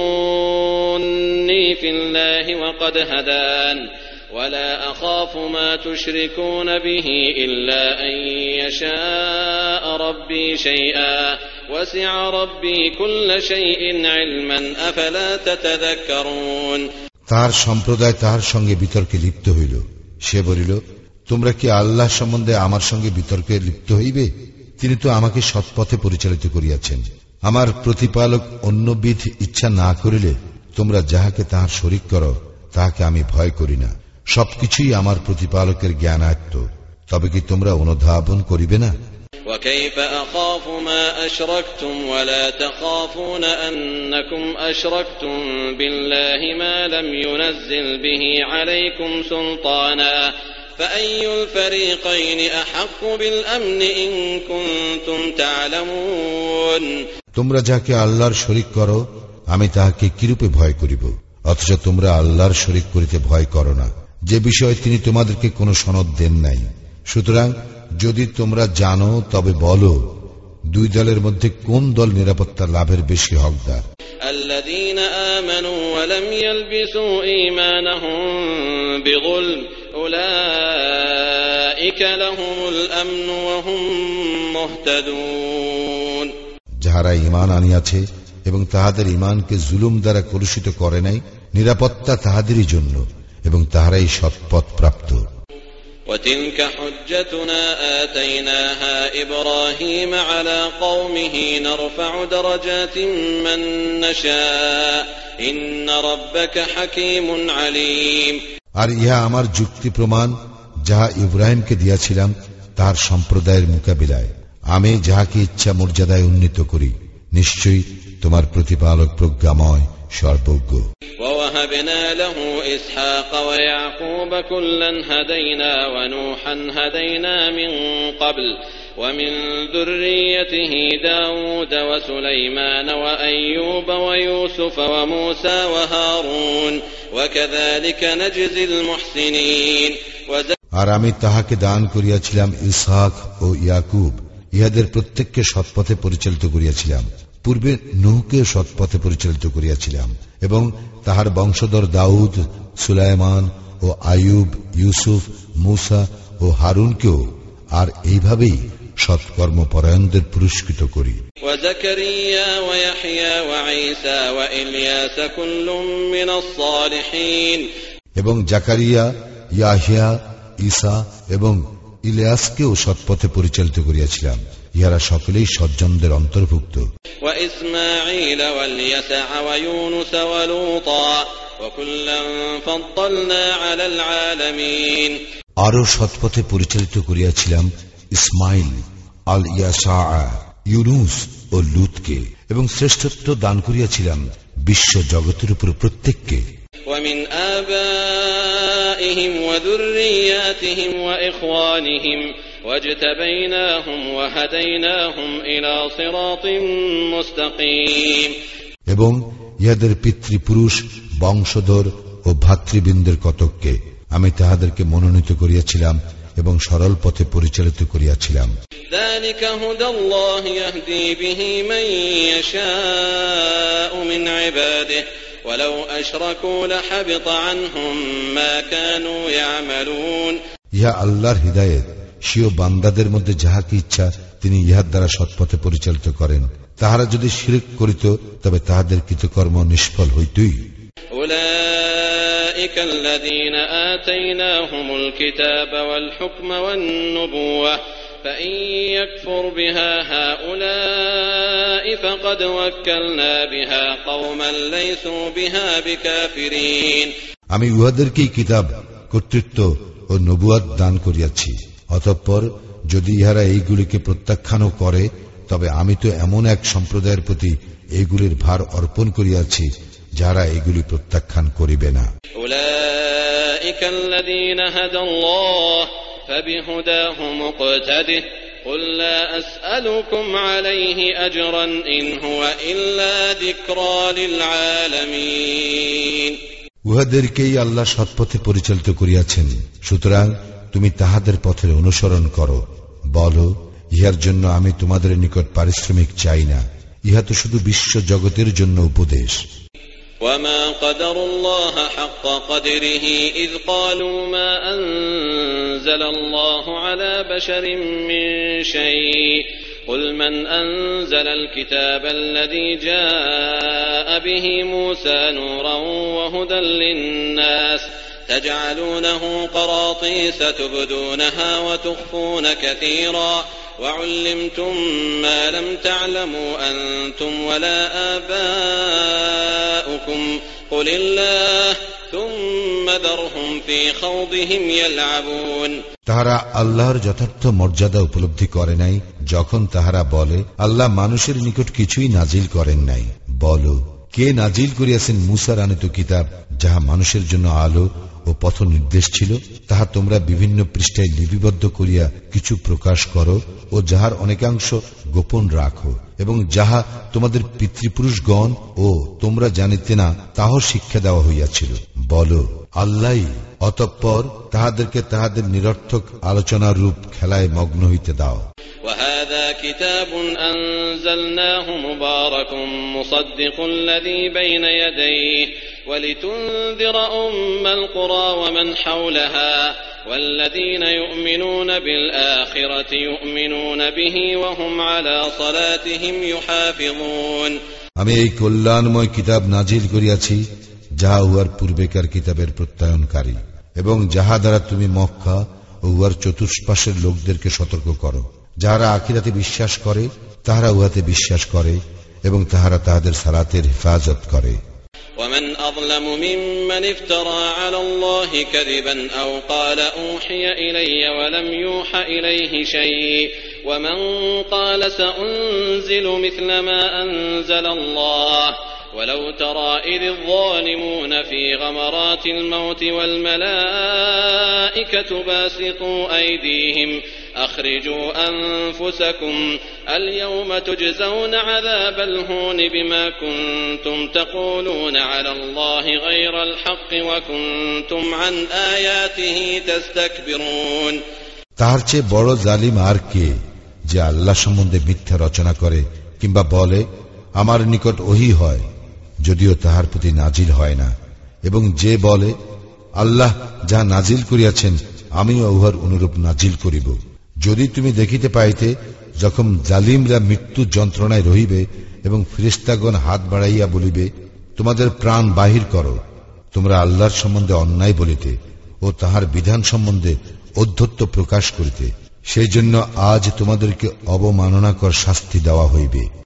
أتحاجوني في الله وقد هدان ولا أخاف ما تشركون به إلا أن يشاء ربي شيئا وسع ربي كل شيء علما أفلا تتذكرون তাহার সম্প্রদায় তাহার সঙ্গে বিতর্কে লিপ্ত হইল সে বলিল তোমরা কি আল্লাহ সম্বন্ধে আমার সঙ্গে বিতর্কে লিপ্ত হইবে তিনি তো আমাকে সৎপথে পরিচালিত করিয়াছেন আমার প্রতিপালক অন্যবিধ ইচ্ছা না করিলে তোমরা যাহাকে তাহার শরিক করো তাহাকে আমি ভয় করি না সবকিছুই আমার প্রতিপালকের জ্ঞানায়ত্ত তবে কি তোমরা অনুধাবন করিবে না وكيف أخاف ما أشركتم ولا تخافون أنكم أشركتم بالله ما لم ينزل به عليكم سلطانا فأي الفريقين أحق بالأمن إن كنتم تعلمون তোমরা যাকে আল্লাহর শরিক করো আমি তাহাকে কিরূপে ভয় করিব অথচ তোমরা আল্লাহর শরিক করিতে ভয় করো না যে বিষয়ে তিনি তোমাদেরকে কোনো সনদ দেন নাই সুতরাং যদি তোমরা জানো তবে বলো দুই দলের মধ্যে কোন দল নিরাপত্তা লাভের বেশি হকদার الذين آمنوا ولم يلبسوا إيمانهم بظلم أولئك لهم الأمن وهم مهتدون যাহারা ইমান আনিয়াছে এবং তাহাদের ইমানকে জুলুম দ্বারা কলুষিত করে নাই নিরাপত্তা তাহাদেরই জন্য এবং তাহারাই সৎপথ প্রাপ্ত وتلك حجتنا آتيناها إبراهيم على قومه نرفع درجات من نشاء إن ربك حكيم عليم আর ইহা আমার যুক্তি প্রমাণ যাহা ইব্রাহিমকে দিয়াছিলাম তার সম্প্রদায়ের মোকাবিলায় আমি যাহাকে ইচ্ছা মর্যাদায় উন্নীত করি নিশ্চয়ই তোমার প্রতিপালক প্রজ্ঞাময় সর্বজ্ঞ ووهبنا له إسحاق ويعقوب كلا هدينا ونوحا هدينا من قبل ومن ذريته داود وسليمان وأيوب ويوسف وموسى وهارون وكذلك نجزي المحسنين আর আমি তাহাকে দান করিয়াছিলাম ইসহাক ও ইয়াকুব ইহাদের প্রত্যেককে সৎপথে পরিচালিত করিয়াছিলাম পূর্বে নুহকে সৎপথে পরিচালিত করিয়াছিলাম এবং তাহার বংশধর দাউদ সুলাইমান ও আয়ুব ইউসুফ মুসা ও হারুনকেও আর এইভাবেই সৎকর্মপরায়ণদের পুরস্কৃত করি। এবং জাকারিয়া ইয়াহিয়া ইসা এবং ইলিয়াসকেও সৎপথে পরিচালিত করিয়াছিলাম। ইহারা সকলেই সজ্জনদের অন্তর্ভুক্ত আরো সৎপথে পরিচালিত করিয়াছিলাম ইসমাইল আল ইয়াসা ইউনুস ও লুতকে এবং শ্রেষ্ঠত্ব দান করিয়াছিলাম বিশ্ব জগতের উপর প্রত্যেককে ومن آبائهم وذرياتهم وإخوانهم এবং ইহাদের পিতৃপুরুষ বংশধর ও ভাতৃবৃন্দের কতককে আমি তাহাদেরকে মনোনীত করিয়াছিলাম এবং সরল পথে পরিচালিত করিয়াছিলাম। ইহা আল্লাহর হৃদায়ত। স্বীয় বান্দাদের মধ্যে যাহাকে ইচ্ছা তিনি ইহার দ্বারা সৎপথে পরিচালিত করেন তাহারা যদি শিরিক করিত তবে তাহাদের কৃতকর্ম নিষ্ফল হইতই أولئك الذين آتيناهم الكتاب والحكم والنبوة فإن يكفر بها هؤلاء فقد وكلنا بها قوما ليسوا بها بكافرين আমি উহাদেরকেই কিতাব কর্তৃত্ব ও নবুয়াদ দান করিয়াছি অতঃপর যদি ইহারা এইগুলিকে প্রত্যাখ্যানও করে তবে আমি তো এমন এক সম্প্রদায়ের প্রতি এইগুলির ভার অর্পণ করিয়াছি যারা এগুলি প্রত্যাখ্যান করিবে না। উহাদেরকেই আল্লাহ সৎপথে পরিচালিত করিয়াছেন। সুতরাং তুমি তাহাদের পথের অনুসরণ করো বলো ইহার জন্য আমি তোমাদের নিকট পারিশ্রমিক চাই না ইহা তো শুধু বিশ্ব জগতের জন্য উপদেশ وما قدر الله حق قدره إذ قالوا ما أنزل الله على بشر من شيء قل من أنزل الكتاب الذي جاء به موسى نورا وهدى للناس تجعلونه قراطيس تبدونها وتخفون كثيرا وعلمتم ما لم تعلموا أنتم ولا آباؤكم قل الله ثم ذرهم في خوضهم يلعبون তাহারা আল্লাহর যথার্থ মর্যাদা উপলব্ধি করে নাই যখন তাহারা বলে আল্লাহ মানুষের নিকট কিছুই নাজিল করেন নাই বলো কে নাজিল করিয়াছেন মুসার আনিত কিতাব, যাহা মানুষের জন্য আলো ও পথ নির্দেশ ছিল, তাহা তোমরা বিভিন্ন পৃষ্ঠায় লিপিবদ্ধ করিয়া কিছু প্রকাশ করো ও যাহার অনেকাংশ গোপন রাখো, এবং যাহা তোমাদের পিতৃপুরুষগণ ও তোমরা জানিতে না তাহ শিক্ষা দেওয়া হইয়াছিল। বলো আল্লাহ অতঃপর তাহাদেরকে তাহাদের নিরর্থক আলোচনার রূপ খেলায় মগ্ন হইতে দাও وهذا كتاب أنزلناه مبارك مصدق الذي بين يديه ولتنذر أم القرى ومن حولها والذين يؤمنون بالآخرة يؤمنون به وهم على صلاتهم يحافظون আমি এই কল্যাণময় কিতাব নাজিল করিয়াছি যাহা উহার পূর্বেকার কিতাবের প্রত্যয়নকারী এবং যাহা দ্বারা তুমি মক্কা ও উহার চতুষ্পাশের লোকদেরকে সতর্ক করো যাহারা আখিরাতে বিশ্বাস করে তাহারা উহাতে বিশ্বাস করে এবং তাহারা তাহাদের সালাতের হেফাজত করে ومن أظلم ممن افترى على الله كذبا أو قال أوحي إلي ولم يوح إليه شيء ومن قال سأنزل مثل ما أنزل الله ولو ترى إذ الظالمون في غمرات الموت والملائكة باسطوا أيديهم أخرجوا أنفسكم اليوم تجزون عذاب الهون بما كنتم تقولون على الله غير الحق وكنتم عن آياته تستكبرون তাহার চেয়ে বড় জালিম আর কে যে আল্লাহ সম্বন্ধে মিথ্যা রচনা করে কিংবা বলে আমার নিকট ওহি হয় যদিও তাহার প্রতি নাজিল হয় না। এবং যে বলে, আল্লাহ যা নাজিল করিয়াছেন, আমিও উহার অনুরূপ নাজিল করিব। যদি তুমি দেখিতে পাইতে, যখন জালিমরা মৃত্যু যন্ত্রণায় রহিবে এবং ফিরিস্তাগণ হাত বাড়াইয়া বলিবে, তোমাদের প্রাণ বাহির করো। তোমরা আল্লাহর সম্বন্ধে অন্যায় বলিতে ও তাহার বিধান সম্বন্ধে অধ্যত্ব প্রকাশ করিতে। সেই জন্য আজ তোমাদেরকে অবমাননাকর শাস্তি দেওয়া হইবে।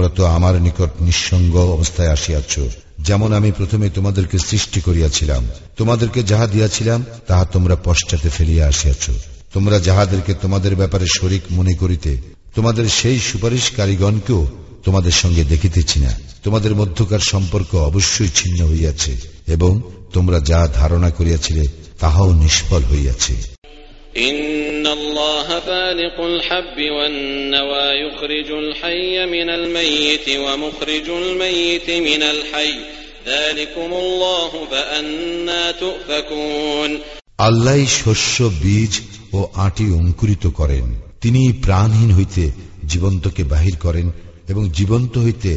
তোমরা তো আমার নিকট নিঃসঙ্গ অবস্থায় আসিয়াছ। যেমন আমি প্রথমে তোমাদেরকে সৃষ্টি করিয়াছিলাম, তোমাদেরকে যাহা দিয়াছিলাম, তাহা তোমরা পশ্চাতে ফেলিয়া আসিয়াছ। তোমরা যাহাদেরকে তোমাদের ব্যাপারে শরিক মনে করিতে, তোমাদের সেই সুপারিশকারীগণকেও তোমাদের সঙ্গে দেখিতেছি না। তোমাদের মধ্যকার সম্পর্ক অবশ্যই ছিন্ন হইয়াছে, এবং তোমরা যা ধারণা করিয়াছিলে, তাহাও নিষ্ফল হইয়াছে। إن الله فالق الحب والنوى يخرج الحي من الميت ومخرج الميت من الحي ذلكم الله فأنا تؤفكون আল্লাহ শস্য বীজ ও আটি অঙ্কুরিত করেন তিনি প্রাণহীন হইতে জীবন্তকে বাহির করেন এবং জীবন্ত হইতে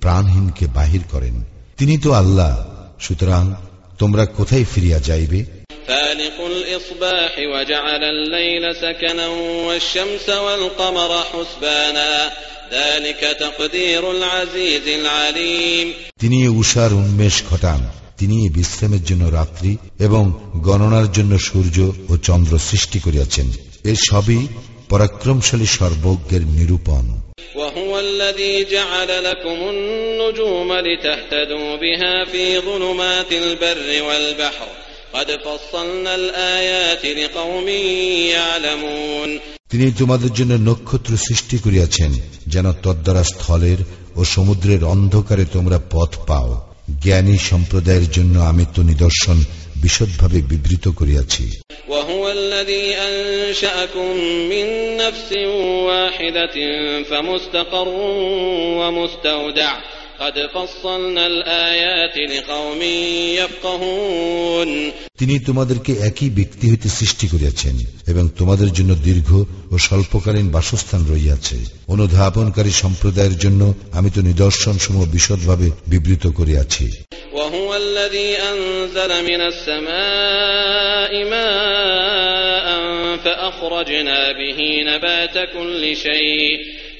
প্রাণহীনকে বাহির করেন তিনি তো আল্লাহ সুতরাং তোমরা কোথায় ফিরিয়া যাইবে فالق الإصباح وجعل الليل سكنا والشمس والقمر حسبانا ذلك تقدير العزيز العليم তিনি উষার উন্মেষ ঘটান তিনি বিশ্রামের জন্য রাত্রি এবং গণনার জন্য সূর্য ও চন্দ্র সৃষ্টি করিয়াছেন এ সবই পরাক্রমশালী সর্বজ্ঞের নিরূপণ وهو الذي جعل لكم النجوم لتهتدوا بها في ظلمات البر والبحر قد فصلنا الآيات لقوم يعلمون তিনি তোমাদের জন্য নক্ষত্র সৃষ্টি করিয়াছেন যেন তদ্বারা স্থলের ও সমুদ্রের অন্ধকারে তোমরা পথ পাও জ্ঞানী সম্প্রদায়ের জন্য আমি তো নিদর্শন বিশদভাবে বিবৃত করিয়াছি وهو الذي أنشأكم من نفس واحدة فمستقر ومستودع قد فصلنا الآيات لقوم يفقهون তিনি তোমাদেরকে একই ব্যক্তি হইতে সৃষ্টি করিয়াছেন এবং তোমাদের জন্য দীর্ঘ ও স্বল্পকালীন বাসস্থান রইয়াছে অনুধাবনকারী সম্প্রদায়ের জন্য আমি তো নিদর্শন সমূহ বিশদভাবে বিবৃত করিয়াছি وهو الذي أنزل من السماء ماء فأخرجنا به نبات كل شيء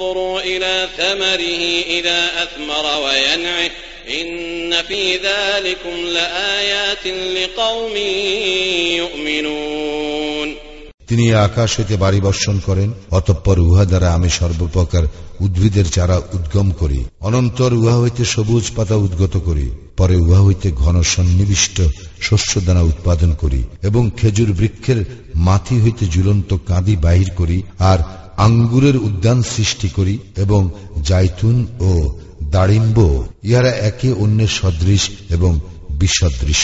انظروا إلى ثمره إذا أثمر وينعه إن في ذلكم لآيات لقوم يؤمنون তিনি আকাশ হইতে বাড়ি বর্ষণ করেন অতঃপর উহা দ্বারা আমি সর্বপ্রকার উদ্ভিদের চারা উদ্গম করি অনন্তর উহা হইতে সবুজ পাতা উদ্গত করি পরে উহা হইতে ঘন সন্নিবিষ্ট শস্যদানা উৎপাদন করি এবং খেজুর বৃক্ষের মাথি হইতে ঝুলন্ত কাঁদি বাহির করি আর আঙ্গুরের উদ্যান সৃষ্টি করি এবং জাইতুন ও দাড়িম্ব ইহারা একে অন্যের সদৃশ এবং বিসদৃশ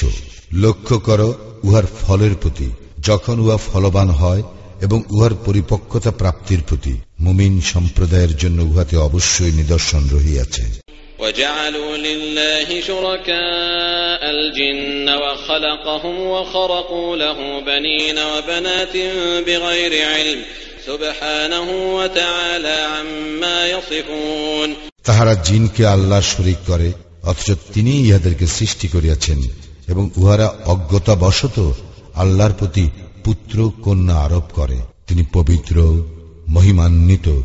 লক্ষ্য করো উহার ফলের প্রতি যখন উহা ফলবান হয় এবং উহার পরিপক্কতা প্রাপ্তির প্রতি মুমিন সম্প্রদায়ের জন্য উহাতে অবশ্যই নিদর্শন রহিয়াছে وجعلوا لله شركاء الجن وخلقهم وخرقوا له بنين وبنات بغير علم তাহারা জিনকে আল্লাহ শরিক করে অথচ তিনি ইহাদেরকে সৃষ্টি করিয়াছেন এবং উহারা অজ্ঞতা বশত আল্লাহর প্রতি পুত্র কন্যা আরোপ করে। তিনি পবিত্র মহিমান্বিত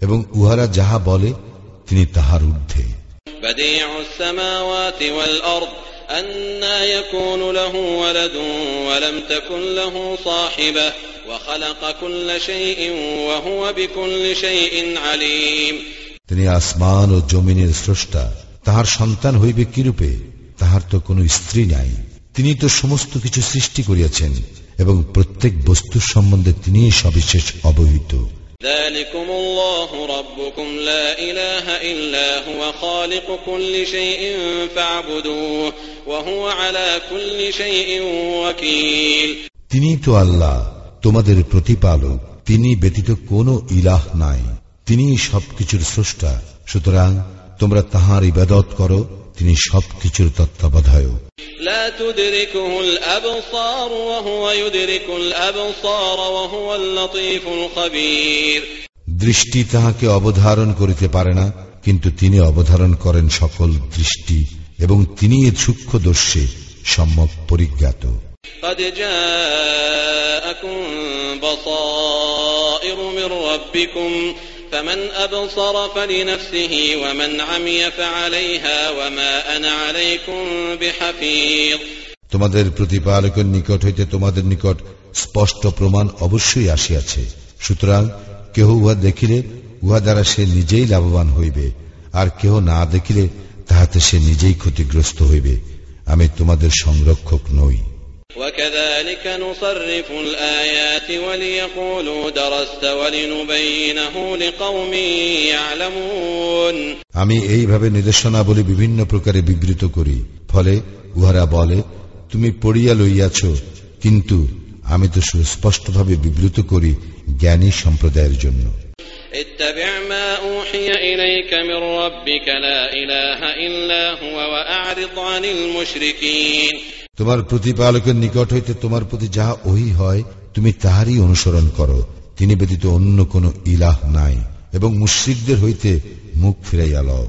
এবং উহারা যাহা বলে তিনি তাহার ঊর্ধ্বে। بديع السماوات والأرض أنا يكون له ولد ولم تكن له صاحبة وخلق كل شيء وهو بكل شيء عليم তিনি আসমান ও জমিনের স্রষ্টা তাহার সন্তান হইবে কিরূপে তাহার তো কোনো স্ত্রী নাই তিনি তো সমস্ত কিছু সৃষ্টি করিয়াছেন এবং প্রত্যেক বস্তুর সম্বন্ধে তিনি সবিশেষ অবহিত ذلكم الله ربكم لا إله إلا هو خالق كل شيء فاعبدوه وهو على كل شيء وكيل তিনি তো আল্লাহ তোমাদের প্রতিপালক তিনি ব্যতীত কোনো ইলাহ নাই তিনি সবকিছুর স্রষ্টা সুতরাং তোমরা তাহার ইবাদত করো তিনি সবকিছুর তত্ত্বাবধায়ক لا تدركه الأبصار وهو يدرك الأبصار وهو اللطيف الخبير দৃষ্টি তাহাকে অবধারণ করিতে পারে না কিন্তু তিনি অবধারণ করেন সকল দৃষ্টি এবং তিনি এ সূক্ষ্মদর্শে সম্যক পরিজ্ঞাত قد جاءكم بصائر من ربكم فمن أبصر فلنفسه ومن عمي فعليها وما أنا عليكم بحفيظ তোমাদের প্রতিপালকের নিকট হইতে তোমাদের নিকট স্পষ্ট প্রমাণ অবশ্যই আসিয়াছে সুতরাং কেহ উহা দেখিলে উহা দ্বারা সে নিজেই লাভবান হইবে আর কেহ না দেখিলে তাহাতে সে নিজেই ক্ষতিগ্রস্ত হইবে আমি তোমাদের সংরক্ষক নই وكذلك نصرف الآيات وليقولوا درست ولنبينه لقوم يعلمون আমি এইভাবে নির্দেশনাবলী বিভিন্ন প্রকারে বিবৃত করি ফলে উহারা বলে তুমি পড়িয়া লইয়াছ কিন্তু আমি তো সুস্পষ্টভাবে বিবৃত করি জ্ঞানী সম্প্রদায়ের জন্য اتبع ما أوحي إليك من ربك لا إله إلا هو وأعرض عن المشركين তোমার প্রতিপালকের নিকট হইতে তোমার প্রতি যাহা ওই হয় তুমি তাহারই অনুসরণ করো। তিনি ব্যতীত অন্য কোন ইলাহ নাই এবং মুশ্রিকদের হইতে মুখ ফিরাইয়া লও।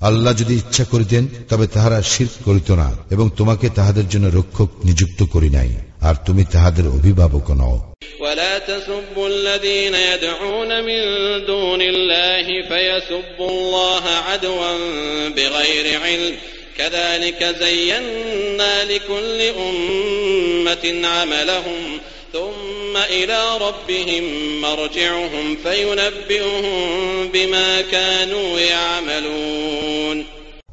আল্লাহ যদি ইচ্ছা করিতেন তবে তাহারা শির করিত না এবং তোমাকে তাহাদের জন্য রক্ষক নিযুক্ত করি নাই। আর তুমি তাহাদের অভিভাবক নও ولا تسبوا الذين يدعون من دون الله فيسبوا الله عدوا بغير علم كذلك زينا لكل أمة عملهم ثم إلى ربهم مرجعهم فينبئهم بما كانوا يعملون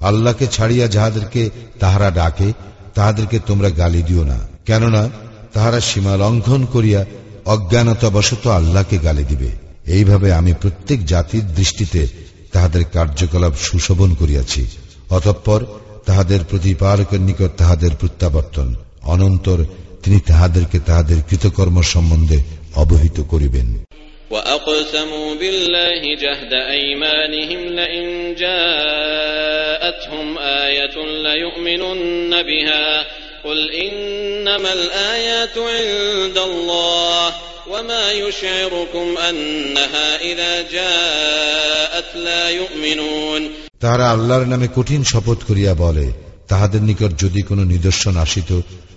আল্লাহকে ছাড়িয়া যাহাদেরকে তাহারা ডাকে তাহাদেরকে তোমরা গালি দিও না কেননা তাহারা সীমা লঙ্ঘন করিয়া অজ্ঞানতাবশত আল্লাহকে গালি দিবে এইভাবে আমি প্রত্যেক জাতির দৃষ্টিতে তাহাদের কার্যকলাপ সুশোভন করিয়াছি অতঃপর তাহাদের প্রতিপালকের নিকট তাহাদের প্রত্যাবর্তন অনন্তর তিনি তাহাদেরকে তাহাদের কৃতকর্ম সম্বন্ধে অবহিত করিবেন وأقسموا بالله جهد أيمانهم لئن جاءتهم آية ليؤمنن بها قل إنما الآيات عند الله وما يشعركم أنها إذا جاءت لا يؤمنون তাহারা আল্লাহর নামে কঠিন শপথ করিয়া বলে তাহাদের নিকট যদি কোনো নিদর্শন আসিত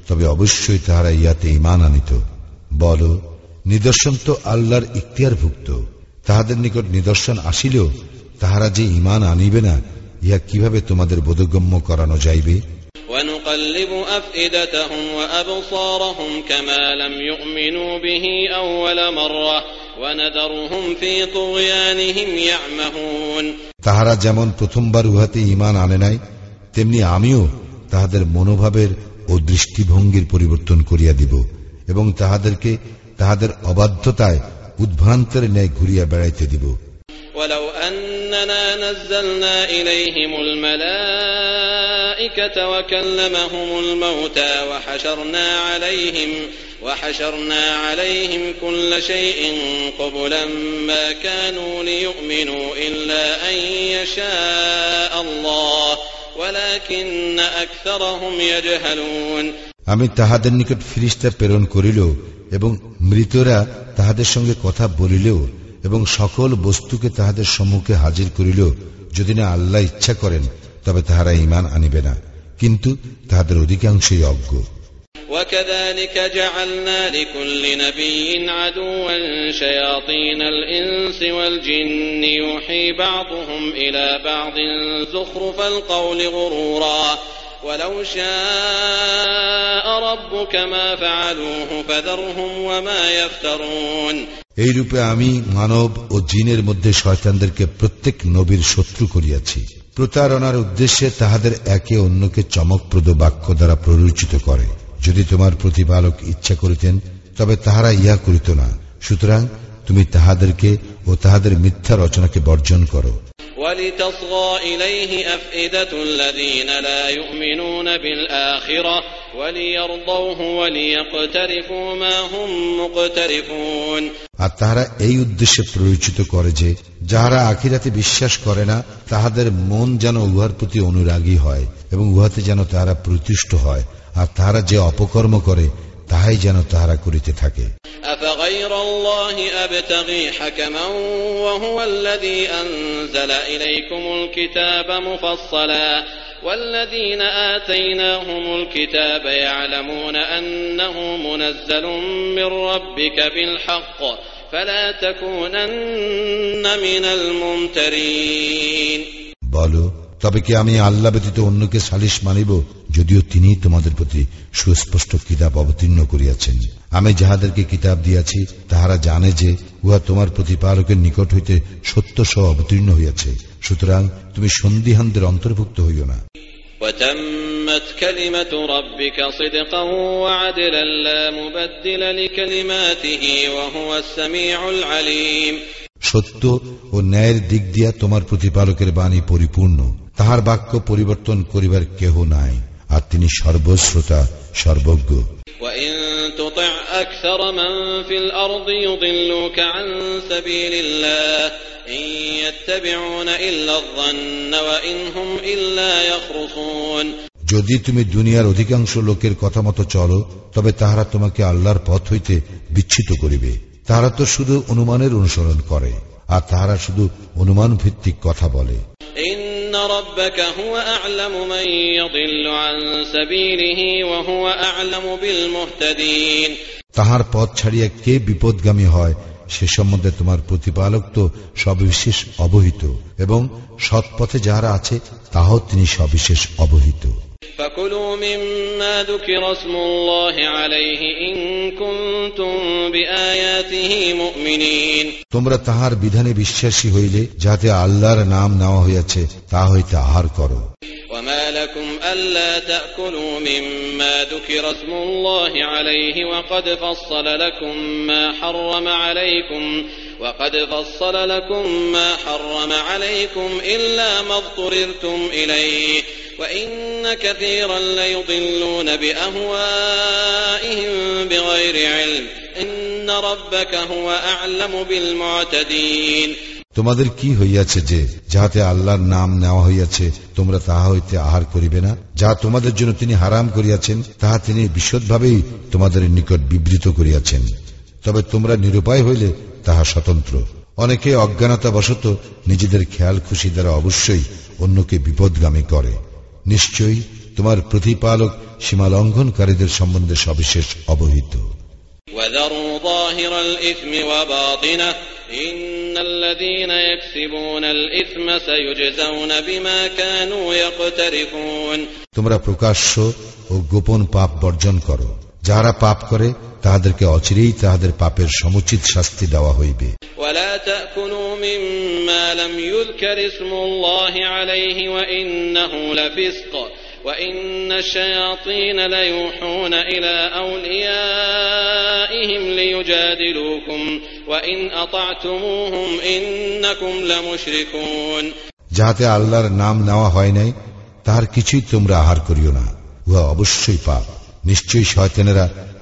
তবে অবশ্যই তাহারা ইয়াতে ইমান আনিত বল নিদর্শন তো আল্লাহর ইখতিয়ারভুক্ত তাহাদের নিকট নিদর্শন আসিলেও তাহারা যে ইমান আনিবে না ইহা কিভাবে তোমাদের বোধগম্য করানো যাইবে ونقلب أفئدتهم وأبصارهم كما لم يؤمنوا به أول مرة ونذرهم في طغيانهم يعمهون তাহারা যেমন প্রথমবার উহাতে ইমান আনে নাই তেমনি আমিও তাহাদের মনোভাবের ও দৃষ্টিভঙ্গির পরিবর্তন করিয়া দিব এবং তাহাদেরকে তাহাদের অবাধ্যতায় উদ্ভ্রান্তের ন্যায় ঘুরিয়া বেড়াইতে দিব ولو أننا نزلنا إليهم الملائكة وكلمهم الموتى وحشرنا عليهم وحشرنا عليهم كل شيء قبلا ما كانوا ليؤمنوا إلا أن يشاء الله ولكن أكثرهم يجهلون আমি তাহাদের নিকট ফিরিস্তা প্রেরণ করিল এবং মৃতরা তাহাদের সঙ্গে কথা বলিলেও এবং সকল বস্তুকে তাহাদের সম্মুখে হাজির করিল যদি না আল্লাহ ইচ্ছা করেন তবে তাহারা ইমান আনিবে না কিন্তু তাহাদের অধিকাংশই অজ্ঞ وكذلك جعلنا لكل نبي عدوا شياطين الإنس والجن يوحي بعضهم إلى بعض زخرف القول غرورا ولو شاء ربك ما فعلوه فذرهم وما يفترون এই রূপে আমি মানব ও জিনের মধ্যে শয়তানদেরকে প্রত্যেক নবীর শত্রু করিয়াছি প্রতারণার উদ্দেশ্যে তাহাদের একে অন্যকে চমকপ্রদ বাক্য দ্বারা প্ররোচিত করে। যদি তোমার প্রতিপালক ইচ্ছা করিতেন, তবে তাহারা ইয়া করিত না। সুতরাং তুমি তাহাদেরকে ও তাহাদের মিথ্যা রচনাকে বর্জন করো। আর তাহারা এই উদ্দেশ্যে প্ররোচিত করে যে যাহারা আখিরাতে বিশ্বাস করে না তাহাদের মন যেন উহার প্রতি অনুরাগী হয় এবং উহাতে যেন তাহারা প্রতিষ্ঠ হয় আর তাহারা যে অপকর্ম করে তাহাই যেন তাহারা করিতে থাকে أفغير الله أبتغي حكما وهو الذي أنزل إليكم الكتاب مفصلا والذين آتيناهم الكتاب يعلمون أنه منزل من ربك بالحق فلا تكونن من الممترين বলো তবে কি আমি আল্লাহ ব্যতীত অন্যকে সালিশ মানিব যদিও তিনি তোমাদের প্রতি সুস্পষ্ট কিতাব অবতীর্ণ করিয়াছেন আমি যাহাদেরকে কিতাব দিয়াছি তাহারা জানে যে উহা তোমার প্রতিপালকের নিকট হইতে সত্য সহ অবতীর্ণ হইয়াছে সুতরাং তুমি সন্দিহানদের অন্তর্ভুক্ত হইও না وتمت كلمة ربك صدقا وعدلا لا مبدل لكلماته وهو السميع العليم সত্য ও ন্যায়ের দিক দিয়া তোমার প্রতিপালকের বাণী পরিপূর্ণ তাহার বাক্য পরিবর্তন করিবার কেহ নাই আর তিনি সর্বশ্রোতা সর্বজ্ঞ। যদি তুমি দুনিয়ার অধিকাংশ লোকের কথা মতো চলো তবে তাহারা তোমাকে আল্লাহর পথ হইতে বিচ্ছিত করিবে। তাহারা তো শুধু অনুমানের অনুসরণ করে। আর তাহারা শুধু অনুমান ভিত্তিক কথা বলে। তাহার পথ ছাড়িয়া কে বিপদগামী হয় সে সম্বন্ধে তোমার প্রতিপালক তো সবিশেষ অবহিত এবং সৎপথে যাহারা আছে তাহাও তিনি সবিশেষ অবহিত। فكلوا مما ذكر اسم الله عليه إن كنتم بآياته مؤمنين তোমরা তাহার বিধানে বিশ্বাসী হইলে যাতে আল্লাহর নাম নেওয়া হইয়াছে তা হইতে আহার করো وما لكم ألا تأكلوا مما ذكر اسم الله عليه وقد فصل لكم ما حرم عليكم وقد فصل لكم ما حرم عليكم إلا ما اضطررتم إليه وإن كثيرا ليضلون بأهوائهم بغير علم إن ربك هو أعلم بالمعتدين তোমাদের কি হইয়াছে যে যাহাতে আল্লাহর নাম নেওয়া হইয়াছে তোমরা তাহা হইতে আহার করিবে না যা তোমাদের জন্য তিনি হারাম করিয়াছেন তাহা তিনি বিশদভাবেই তোমাদের নিকট বিবৃত করিয়াছেন তবে তোমরা নিরুপায় হইলে তাহা স্বতন্ত্র অনেকে অজ্ঞানতা বশত নিজেদের খেয়াল খুশি দ্বারা অবশ্যই অন্যকে বিপদগামী করে নিশ্চয়ই তোমার প্রতিপালক সীমা লঙ্ঘনকারীদের সম্বন্ধে সবিশেষ অবহিত وذروا ظاهر الإثم وباطنه إن الذين يكسبون الإثم سيجزون بما كانوا يقترفون তোমরা প্রকাশ্য ও গোপন পাপ বর্জন করো যাহারা পাপ করে তাহাদেরকে অচিরেই তাহাদের পাপের সমুচিত শাস্তি দেওয়া হইবে। যাহাতে আল্লাহর নাম নেওয়া হয় নাই তাহার কিছুই তোমরা আহার করিও না। উহা অবশ্যই পাপ। নিশ্চয়ই শয়তেনেরা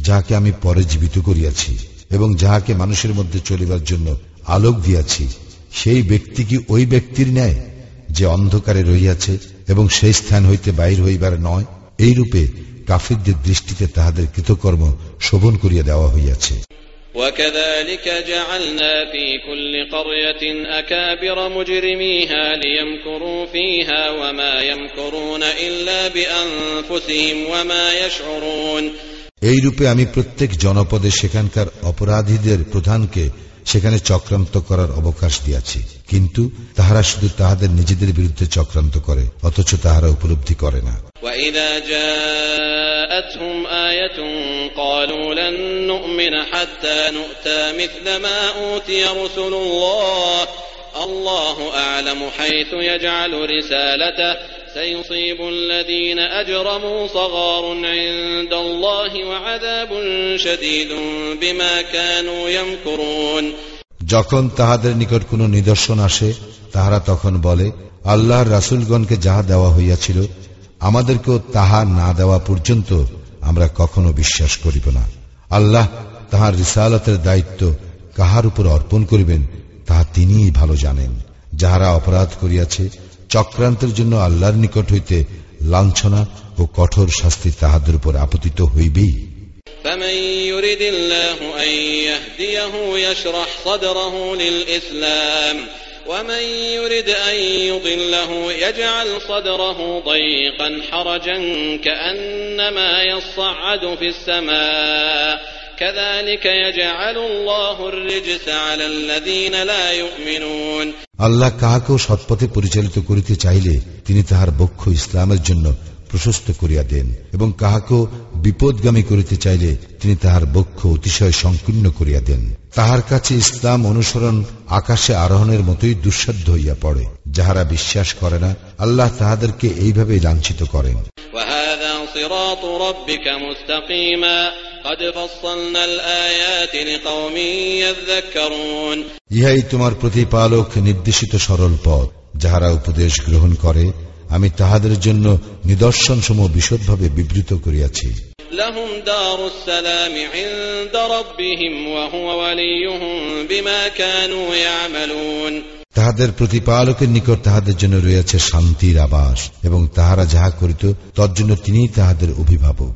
যাহাকে আমি পরে জীবিত করিয়াছি এবং যাহাকে মানুষের মধ্যে চলিবার জন্য আলোক দিয়াছি সেই ব্যক্তি কি ওই ব্যক্তির ন্যায় যে অন্ধকারে রহিয়াছে এবং সেই স্থান হইতে বাইর হইবার নয় এই রূপে কাফিরদের দৃষ্টিতে তাহাদের কৃতকর্ম শোভন করিয়া দেওয়া হইয়াছে وكذلك جعلنا في كل قرية أكابر مجرميها ليمكروا فيها وما يمكرون إلا بأنفسهم وما يشعرون এই রূপে আমি প্রত্যেক জনপদে সেখানকার অপরাধীদের প্রধানকে সেখানে চক্রান্ত করার অবকাশ দিয়াছি। কিন্তু তাহারা শুধু তাহাদের নিজেদের বিরুদ্ধে চক্রান্ত করে, অথচ তাহারা উপলব্ধি করে না। আল্লাহ আলম হাইতু ইয়াজালু রিসালাতাহ نؤمن حتى نؤتى مثل ما أوتي رسل الله الله أعلم حيث يجعل رسالته سيصيب الذين أجرموا صغار عند الله وعذاب شديد بما كانوا يمكرون যখন তাহাদের নিকট কোন নিদর্শন আসে তাহারা তখন বলে আল্লাহর রাসুলগণকে যাহা দেওয়া হইয়াছিল আমাদেরকেও তাহা না দেওয়া পর্যন্ত আমরা কখনো বিশ্বাস করিব না আল্লাহ তাহার রিসালতের দায়িত্ব কাহার উপর অর্পণ করিবেন তাহা তিনিই ভালো জানেন যাহারা অপরাধ করিয়াছে চক্রান্তের জন্য আল্লাহর নিকট হইতে লাঞ্ছনা ও কঠোর শাস্তি তাহাদের উপর আপতিত হইবেই فمن يرد الله أن يهديه يشرح صدره للإسلام ومن يرد أن يضله يجعل صدره ضيقا حرجا كأنما يصعد في السماء আল্লাহ কাহাকেও সৎপথে পরিচালিত করিতে চাইলে তিনি তাহার বক্ষ ইসলামের জন্য প্রশস্ত করিয়া দেন এবং কাহাকেও বিপদগামী করিতে চাইলে তিনি তাহার বক্ষ অতিশয় সংকীর্ণ করিয়া দেন। তাহার কাছে ইসলাম অনুসরণ আকাশে আরোহণের মতোই দুঃসাধ্য হইয়া পড়ে যাহারা বিশ্বাস করে না আল্লাহ তাহাদেরকে এইভাবেই লাঞ্ছিত করেন। ইহাই তোমার প্রতিপালক নির্দেশিত সরল পথ যাহারা উপদেশ গ্রহণ করে আমি তাহাদের জন্য নিদর্শন সমূহ বিশদভাবে বিবৃত করিয়াছি। তাহাদের প্রতিপালকের নিকট তাহাদের জন্য রয়েছে শান্তির আবাস এবং তাহারা যাহা করিত তর জন্য তিনি তাহাদের অভিভাবক।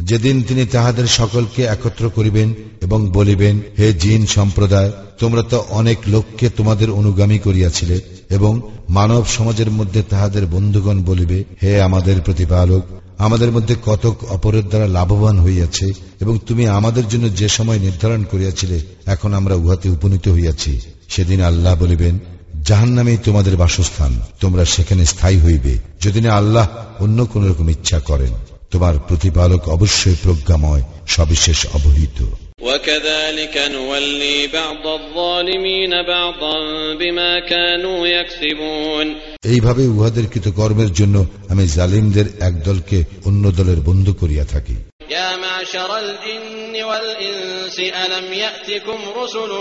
যেদিন তিনি তাহাদের সকলকে একত্র করিবেন এবং বলিবেন, হে জিন সম্প্রদায়, তোমরা তো অনেক লোককে তোমাদের অনুগামী করিয়াছিলে এবং মানব সমাজের মধ্যে তাহাদের বন্ধুগণ বলিবে, হে আমাদের প্রতিপালক, আমাদের মধ্যে কতক অপরের দ্বারা লাভবান হইয়াছে এবং তুমি আমাদের জন্য যে সময় নির্ধারণ করিয়াছিলে, এখন আমরা উহাতে উপনীত হইয়াছি। সেদিন আল্লাহ বলিবেন জাহান নামেই তোমাদের বাসস্থান, তোমরা সেখানে স্থায়ী হইবে যদি না আল্লাহ অন্য কোন রকম ইচ্ছা করেন। তোমার প্রতিপালক অবশ্যই প্রজ্ঞাময় সবিশেষ অবহিত وكذلك نولي بعض الظالمين بعضا بما كانوا يكسبون এইভাবে উহাদের কৃতকর্মের জন্য আমি জালিমদের এক দলকে অন্য দলের বন্ধু করিয়া থাকি يا معشر الجن والإنس ألم يأتكم رسل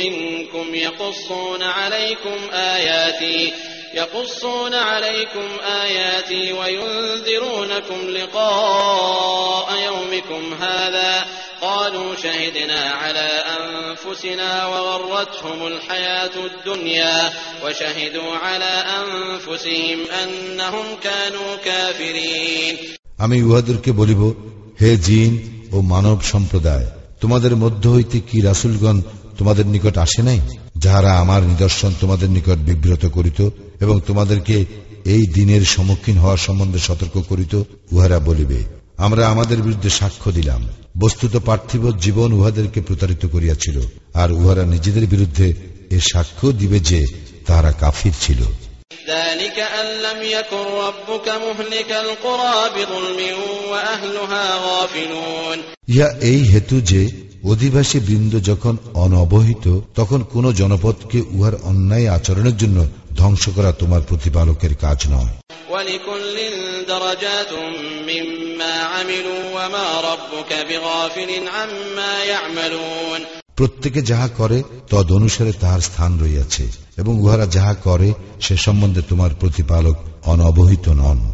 منكم يقصون عليكم آياتي يقصون عليكم آياتي وينذرونكم لقاء يومكم هذا قالوا شهدنا على أنفسنا وغرتهم الحياة الدنيا وشهدوا على أنفسهم أنهم كانوا كافرين আমি উহাদেরকে বলিব হে জিন ও মানব সম্প্রদায় তোমাদের মধ্য হইতে কি রাসুলগণ তোমাদের নিকট আসে নাই যাহারা আমার নিদর্শন তোমাদের নিকট বিব্রত করিত এবং তোমাদেরকে এই দিনের সম্মুখীন হওয়ার সম্বন্ধে সতর্ক করিত উহারা বলিবে আমরা আমাদের বিরুদ্ধে সাক্ষ্য দিলাম বস্তুত পার্থিব জীবন উহাদেরকে প্রতারিত করিয়াছিল আর উহারা নিজেদের বিরুদ্ধে এ সাক্ষ্য দিবে যে তাহারা কাফির ছিল ذلك أن لم يكن ربك مهلك القرى بظلم وأهلها غافلون ইহা এই হেতু যে অধিবাসী বৃন্দ যখন অনবহিত, তখন কোন জনপদকে উহার অন্যায় আচরণের জন্য ধ্বংস করা তোমার প্রতিপালকের কাজ নয়। প্রত্যেকে যাহা করে তদ অনুসারে তাহার স্থান রইয়াছে এবং উহারা যাহা করে সে সম্বন্ধে তোমার প্রতিপালক অনবহিত নন।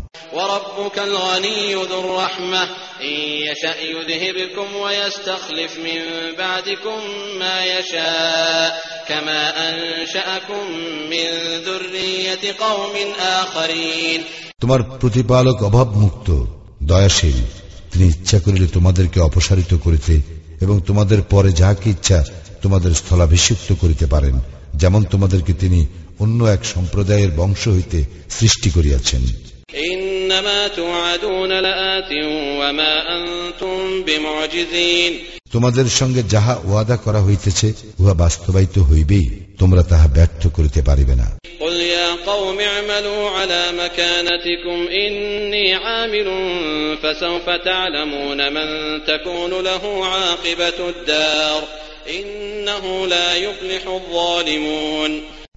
তোমার প্রতিপালক অভাব মুক্ত দয়াশীল তিনি ইচ্ছা করিলে তোমাদেরকে অপসারিত করিতে এবং তোমাদের পরে যাহাকে ইচ্ছা তোমাদের স্থলাভিষিক্ত করিতে পারেন যেমন তোমাদেরকে তিনি অন্য এক সম্প্রদায়ের বংশ হইতে সৃষ্টি করিয়াছেন। তোমাদের সঙ্গে যাহা ওয়াদা করা হইতেছে উহা বাস্তবায়িত হইবেই। তোমরা তাহা ব্যর্থ করিতে পারিবে না।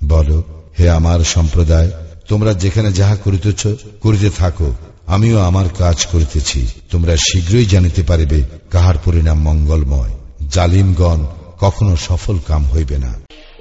বল হে আমার সম্প্রদায় তোমরা যেখানে যাহা করিতেছ করিতে থাকো আমিও আমার কাজ করিতেছি। তোমরা শীঘ্রই জানিতে পারিবে কাহার পরিণাম মঙ্গলময়। জালিমগণ কখনো সফল কাম হইবে না।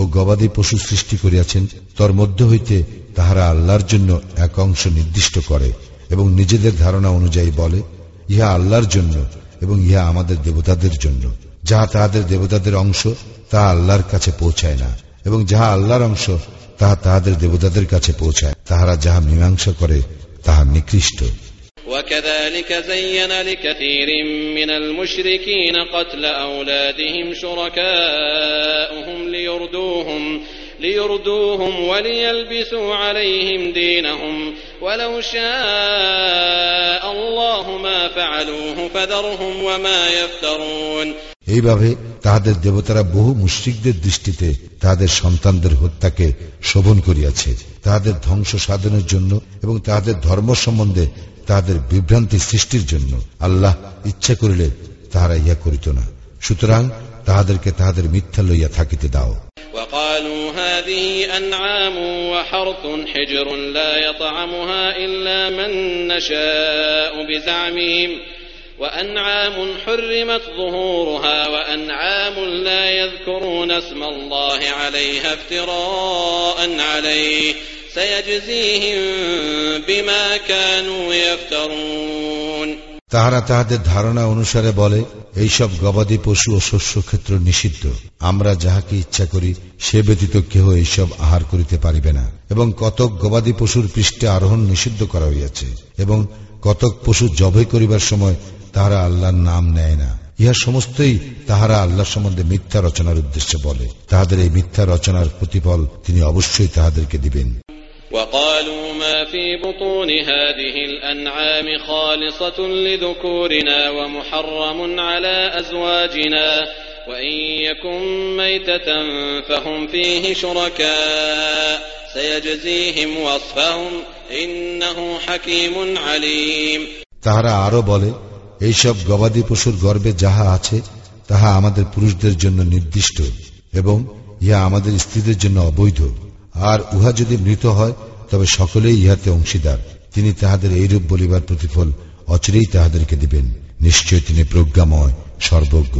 ও গবাদি পশু সৃষ্টি করিয়াছেন, তর মধ্য হইতে তাহারা আল্লাহর জন্য এক অংশ নির্দিষ্ট করে এবং নিজেদের ধারণা অনুযায়ী বলে, ইহা আল্লাহর জন্য এবং ইহা আমাদের দেবতাদের জন্য। যাহা তাহাদের দেবতাদের অংশ তা আল্লাহর কাছে পৌঁছায় না, এবং যাহা আল্লাহর অংশ, তাহা তাহাদের দেবতাদের কাছে পৌঁছায়। তাহারা যাহা মীমাংসা করে, তাহা নিকৃষ্ট। وكذلك زين لكثير من المشركين قتل أولادهم شركاؤهم ليردوهم ليردوهم وليلبسوا عليهم دينهم ولو شاء الله ما فعلوه فذرهم وما يفترون এইভাবে তাহাদের দেবতারা বহু মুশ্রিকদের দৃষ্টিতে তাহাদের সন্তানদের হত্যাকে শোভন করিয়াছে তাহাদের ধ্বংস সাধনের জন্য এবং তাহাদের ধর্ম সম্বন্ধে তাহাদের বিভ্রান্তি সৃষ্টির জন্য আল্লাহ ইচ্ছা করিলে তাহারা ইহা করিত না সুতরাং তাহাদেরকে তাহাদের মিথ্যা লইয়া থাকিতে দাও وقالوا هذه أنعام وحرث حجر لا يطعمها إلا من نشاء بزعمهم وأنعام حرمت ظهورها وأنعام لا يذكرون اسم الله عليها افتراء عليه তাহারা তাহাদের ধারণা অনুসারে বলে এই সব গবাদি পশু ও শস্য ক্ষেত্র নিষিদ্ধ। আমরা যাহাকে ইচ্ছা করি, সে ব্যতীত কেহ এইসব আহার করিতে পারিবে না। এবং কতক গবাদি পশুর পৃষ্ঠে আরোহণ নিষিদ্ধ করা হইয়াছে, এবং কতক পশু জবে করিবার সময় তাহারা আল্লাহর নাম নেয় না। ইহা সমস্তই তাহারা আল্লাহ সম্বন্ধে মিথ্যা রচনার উদ্দেশ্যে বলে। তাহাদের এই মিথ্যা রচনার প্রতিফল তিনি অবশ্যই তাহাদেরকে দিবেন। وقالوا ما في بطون هذه الأنعام خالصة لذكورنا ومحرم على أزواجنا وإن يكن ميتة فهم فيه شركاء سيجزيهم وصفهم إنه حكيم عليم তাহারা আরো বলে এইসব গবাদি পশুর গর্বে যাহা আছে তাহা আমাদের পুরুষদের জন্য নির্দিষ্ট এবং ইহা আমাদের স্ত্রীদের জন্য অবৈধ আর উহা যদি মৃত হয় তবে সকলেই ইহাতে অংশীদার তিনি তাহাদের এইরূপ বলিবার প্রতিফল অচিরেই তাহাদেরকে দিবেন নিশ্চয় তিনি প্রজ্ঞাময় সর্বজ্ঞ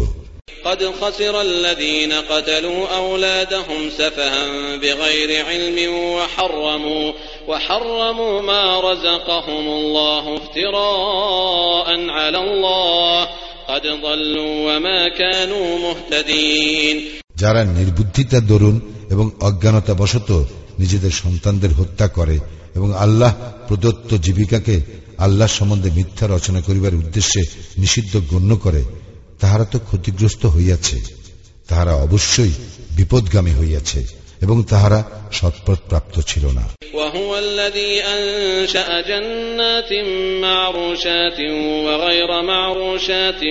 قد خسر الذين قتلوا أولادهم سفها بغير علم وحرموا وحرموا ما رزقهم الله افتراء على الله قد ضلوا وما كانوا مهتدين যারা নির্বুদ্ধিতা দরুন এবং অজ্ঞানতা বশত নিজেদের সন্তানদের হত্যা করে এবং আল্লাহ প্রদত্ত জীবিকাকে আল্লাহ সম্বন্ধে মিথ্যা রচনা করিবার উদ্দেশ্যে নিষিদ্ধ গণ্য করে, তাহারা তো ক্ষতিগ্রস্ত হইয়াছে। তাহারা অবশ্যই বিপদগামী হইয়াছে এবং তাহারা সৎপথ প্রাপ্ত ছিল না وهو الذي أنشأ جنات معروشات وغير معروشات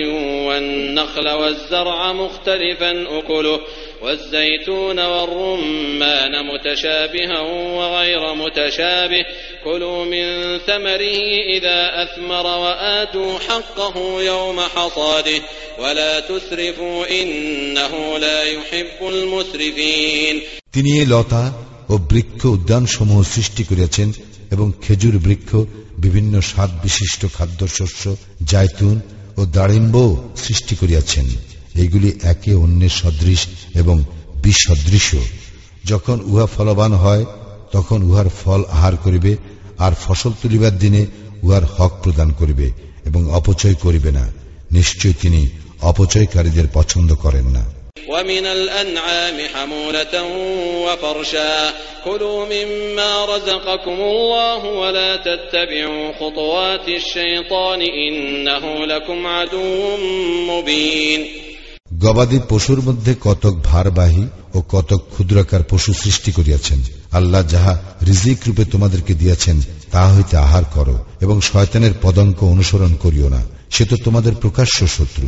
والنخل والزرع مختلفا أكله والزيتون والرمان متشابها وغير متشابه كلوا من ثمره إذا أثمر وآتوا حقه يوم حصاده ولا تسرفوا إنه لا يحب المسرفين তিনি এ লতা ও বৃক্ষ উদ্যান সমূহ সৃষ্টি করিয়াছেন এবং খেজুর বৃক্ষ, বিভিন্ন স্বাদ বিশিষ্ট খাদ্যশস্য, জায়তুন ও দাড়িম্ব সৃষ্টি করিয়াছেন। এগুলি একে অন্যের সদৃশ এবং বিসদৃশ যখন উহা ফলবান হয়, তখন উহার ফল আহার করিবে, আর ফসল তুলিবার দিনে উহার হক প্রদান করিবে এবং অপচয় করিবে না। নিশ্চয় তিনি অপচয়কারীদের পছন্দ করেন না। ومن الأنعام حمولة وفرشا كلوا مما رزقكم الله ولا تتبعوا خطوات الشيطان إنه لكم عدو مبين গবাদি পশুর মধ্যে কতক ভারবাহী ও কতক ক্ষুদ্রাকার পশু সৃষ্টি করিয়াছেন আল্লাহ যাহা রিজিক রূপে তোমাদেরকে দিয়াছেন তাহা হইতে আহার করো এবং শয়তানের পদঙ্ক অনুসরণ করিও না সে তো তোমাদের প্রকাশ্য শত্রু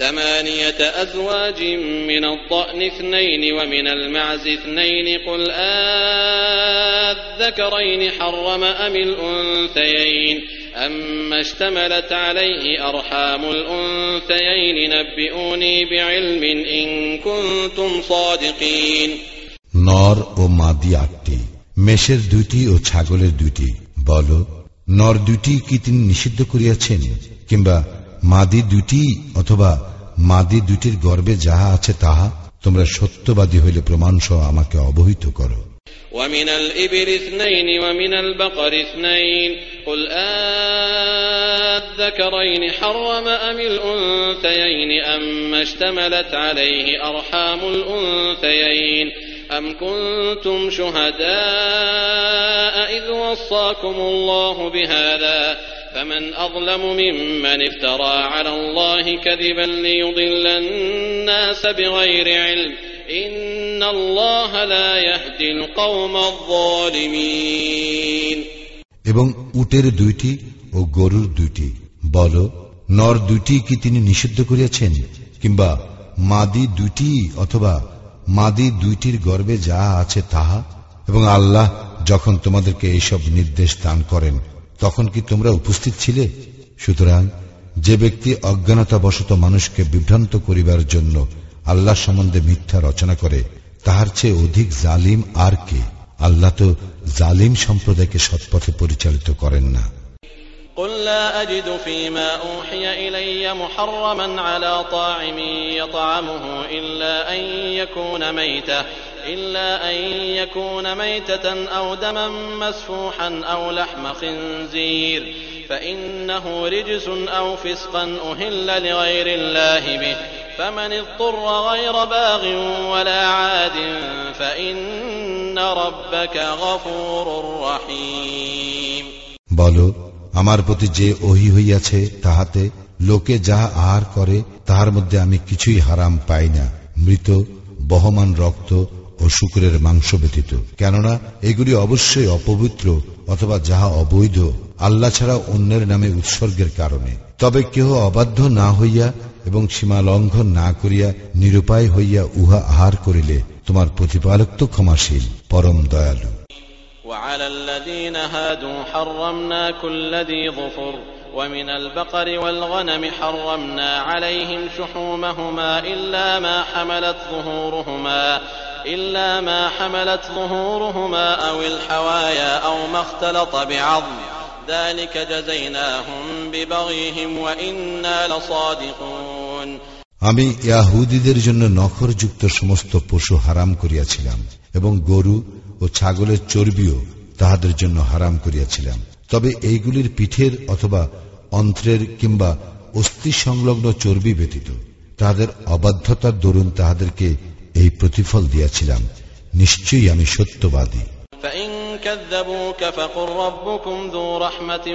ثمانية أزواج من الضأن اثنين ومن المعز اثنين قل آذكرين حرم أم الأنثيين أما اشتملت عليه أرحام الأنثيين نبئوني بعلم إن كنتم صادقين নর ও মাদি আটটি মেষের দুইটি ও ছাগলের দুইটি বল নর দুইটি কি তিনি নিষিদ্ধ করিয়াছেন কিংবা মাদি দুইটি অথবা মাদি দুইটির গর্বে যাহা আছে তাহা তোমরা সত্যবাদী হইলে প্রমাণ সহ আমাকে অবহিত করো ومن الإبل اثنين ومن البقر اثنين قل آذكرين حرم أم الأنثيين أما اشتملت عليه أرحام الأنثيين أم كنتم شهداء إذ وصاكم الله بهذا فمن أظلم ممن افترى على الله كذبا ليضل الناس بغير علم إن الله لا يهدي القوم الظالمين এবং উটের দুইটি ও গরুর দুইটি বল নর দুইটি কি তিনি নিষিদ্ধ করিয়াছেন কিংবা মাদি দুইটি অথবা মাদি দুইটির গর্বে যা আছে তাহা এবং আল্লাহ যখন তোমাদেরকে এইসব নির্দেশ দান করেন তখন কি তোমরা উপস্থিত ছিলে সুতরাং যে ব্যক্তি অজ্ঞানতাবশত মানুষকে বিভ্রান্ত করিবার জন্য আল্লাহ সম্বন্ধে মিথ্যা রচনা করে তাহার চেয়ে অধিক জালিম আর কে আল্লাহ তো জালিম সম্প্রদায়কে সৎপথে পরিচালিত করেন না قل لا أجد فيما أوحي إلي محرما على طاعم يطعمه إلا أن يكون ميتة إلا أن يكون ميتة أو دما مسفوحا أو لحم خنزير فإنه رجس أو فسقا أهل لغير الله به فمن اضطر غير باغ ولا عاد فإن ربك غفور رحيم বলো আমার প্রতি যে ওহি হইয়াছে তাহাতে লোকে যাহা আহার করে তাহার মধ্যে আমি কিছুই হারাম পাই না মৃত বহমান রক্ত ও শুকুরের মাংস ব্যতীত কেননা এগুলি অবশ্যই অপবিত্র অথবা যাহা অবৈধ আল্লাহ ছাড়া অন্যের নামে উৎসর্গের কারণে তবে কেহ অবাধ্য না হইয়া এবং সীমা লঙ্ঘন না করিয়া নিরুপায় হইয়া উহা আহার করিলে তোমার প্রতিপালক তো ক্ষমাশীল পরম দয়ালু وعلى الذين هادوا حرمنا كل ذي ظفر ومن البقر والغنم حرمنا عليهم شحومهما إلا ما حملت ظهورهما إلا ما حملت ظهورهما أو الحوايا أو ما اختلط بعظم ذلك جزيناهم ببغيهم وإنا لصادقون আমি ইয়াহুদীদের জন্য নখরযুক্ত সমস্ত পশু হারাম করিয়াছিলাম এবং গরু ও ছাগলের চর্বিও তাহাদের জন্য হারাম করিয়াছিলাম তবে এইগুলির পিঠের অথবা অন্ত্রের কিংবা অস্থি সংলগ্ন চর্বি ব্যতীত তাহাদের অবাধ্যতার দরুন তাহাদেরকে এই প্রতিফল দিয়াছিলাম নিশ্চয়ই আমি সত্যবাদী كذبوك فقل ربكم ذو رحمة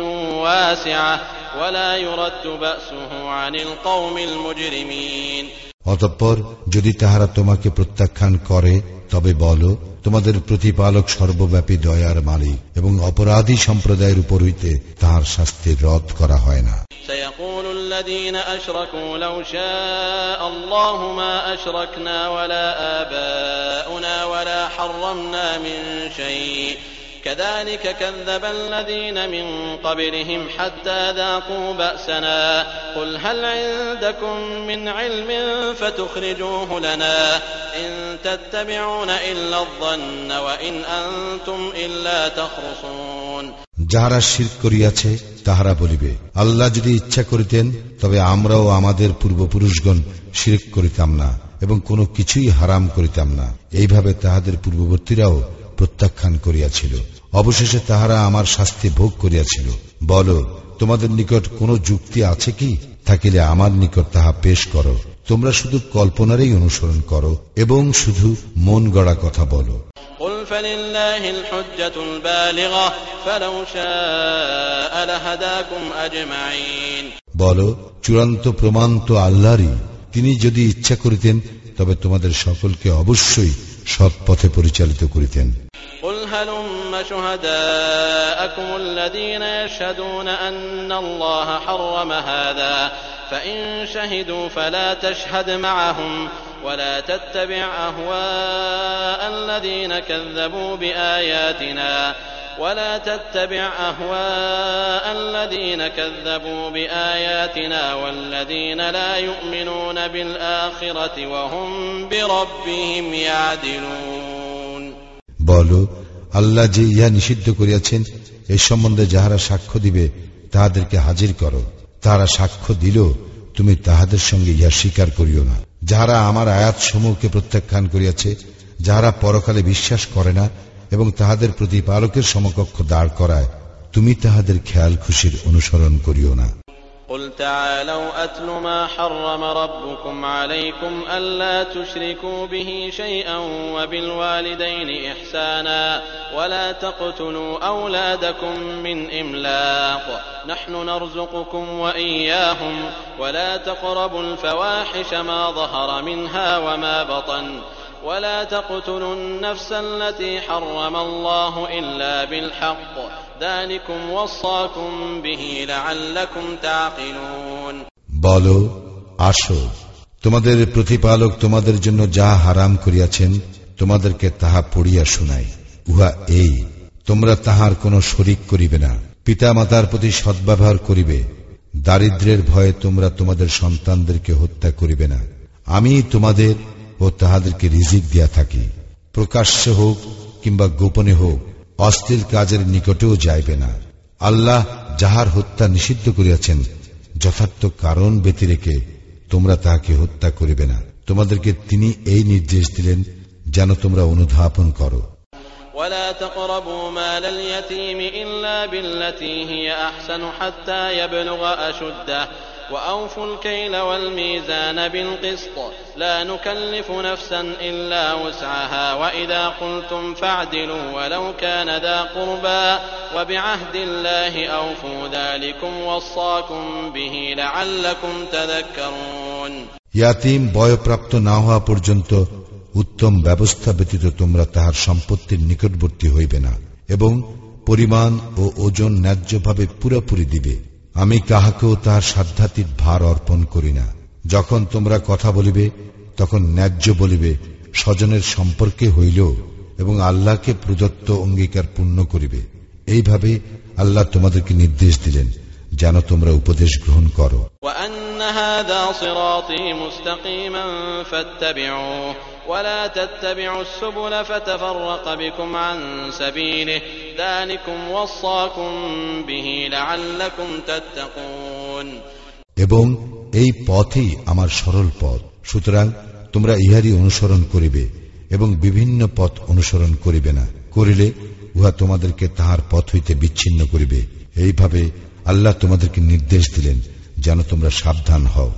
واسعة ولا يرد بأسه عن القوم المجرمين অতঃপর যদি তাহারা তোমাকে প্রত্যাখ্যান করে তবে বলো তোমাদের প্রতিপালক সর্বব্যাপী দয়ার মালিক এবং অপরাধী সম্প্রদায়ের উপর হইতে তাহার শাস্তির রদ করা হয় না سيقول الذين أشركوا لو شاء الله ما أشركنا ولا آباؤنا ولا حرمنا من شيء كذلك كذب الذين من قبلهم حتى ذاقوا بأسنا قل هل عندكم من علم فتخرجوه لنا إن تتبعون إلا الظن وإن أنتم إلا تخرصون যাহারা শির করিয়াছে তাহারা বলিবে আল্লাহ যদি ইচ্ছা করিতেন তবে আমরাও আমাদের পূর্বপুরুষগণ শিরক করিতাম না এবং কোনো কিছুই হারাম করিতাম না এইভাবে তাহাদের পূর্ববর্তীরাও প্রত্যাখ্যান করিয়াছিল অবশেষে তাহারা আমার শাস্তি ভোগ করিয়াছিল। বল তোমাদের নিকট কোন যুক্তি আছে কি? থাকিলে আমার নিকট তাহা পেশ করো। তোমরা শুধু কল্পনারই অনুসরণ করো এবং শুধু মন গড়া কথা বলো। বল চূড়ান্ত প্রমাণ তো আল্লাহরই। তিনি যদি ইচ্ছা করিতেন তবে তোমাদের সকলকে অবশ্যই সৎ পথে পরিচালিত করিতেন قل هلم شهداءكم الذين يشهدون أن الله حرم هذا فإن شهدوا فلا تشهد معهم ولا تتبع أهواء الذين كذبوا بآياتنا ولا تتبع أهواء الذين كذبوا بآياتنا والذين لا يؤمنون بالآخرة وهم بربهم يعدلون বল আল্লাহ যে ইহা নিষিদ্ধ করিয়াছেন এ সম্বন্ধে যাহারা সাক্ষ্য দিবে তাহাদেরকে হাজির করো তাহারা সাক্ষ্য দিল তুমি তাহাদের সঙ্গে ইহা স্বীকার করিও না যাহারা আমার আয়াত সমূহকে প্রত্যাখ্যান করিয়াছে যাহারা পরকালে বিশ্বাস করে না এবং তাহাদের প্রতিপালকের সমকক্ষ দাঁড় করায় তুমি তাহাদের খেয়াল খুশির অনুসরণ করিও না قل تعالوا أتل ما حرم ربكم عليكم ألا تشركوا به شيئا وبالوالدين إحسانا ولا تقتلوا أولادكم من إملاق نحن نرزقكم وإياهم ولا تقربوا الفواحش ما ظهر منها وما بطن ولا تقتلوا النفس التي حرم الله إلا بالحق ذلكم وصاكم به لعلكم تعقلون বল আসো তোমাদের প্রতিপালক তোমাদের জন্য যা হারাম করিয়াছেন তোমাদেরকে তাহা পড়িয়া শুনাই উহা এই তোমরা তাহার কোনো শরিক করিবে না পিতা মাতার প্রতি সদ্ব্যবহার করিবে দারিদ্রের ভয়ে তোমরা তোমাদের সন্তানদেরকে হত্যা করিবে না আমি তোমাদের ও তাহাদেরকে রিজিক দিয়া থাকি প্রকাশ্যে হোক কিংবা গোপনে হোক অশ্লীল কাজের নিকটেও যাইবে না আল্লাহ যাহার হত্যা নিষিদ্ধ করিয়াছেন যথার্থ কারণ ব্যতিরেকে তোমরা তাহাকে হত্যা করিবে না তোমাদেরকে তিনি এই নির্দেশ দিলেন যেন তোমরা অনুধাবন করো ولا تقربوا مال اليتيم إلا بالتي هي أحسن حتى يبلغ أشده وأوفوا الكيل والميزان بالقسط لا نكلف نفسا إلا وسعها وإذا قلتم فاعدلوا ولو كان ذا قربى وبعهد الله أوفوا ذلكم وصاكم به لعلكم تذكرون ইয়াতিম বয়প্রাপ্ত না হওয়া পর্যন্ত উত্তম ব্যবস্থা ব্যতীত তোমরা তাহার সম্পত্তির নিকটবর্তী হইবে না এবং পরিমাণ ও ওজন ন্যায্যভাবে পুরোপুরি দিবে আমি কাহাকেও তাহার সাধ্যাতীত ভার অর্পণ করি না। যখন তোমরা কথা বলিবে, তখন ন্যায্য বলিবে, স্বজনের সম্পর্কে হইল এবং আল্লাহকে প্রদত্ত অঙ্গীকার পূর্ণ করিবে। এইভাবে আল্লাহ তোমাদেরকে নির্দেশ দিলেন। যেন তোমরা উপদেশ গ্রহণ করো। এবং এই পথই আমার সরল পথ। সুতরাং তোমরা ইহারই অনুসরণ করিবে এবং বিভিন্ন পথ অনুসরণ করিবে না। করিলে উহা তোমাদেরকে তাহার পথ হইতে বিচ্ছিন্ন করিবে। এইভাবে আল্লাহ তোমাদেরকে নির্দেশ দিলেন যেন তোমরা সাবধান হও।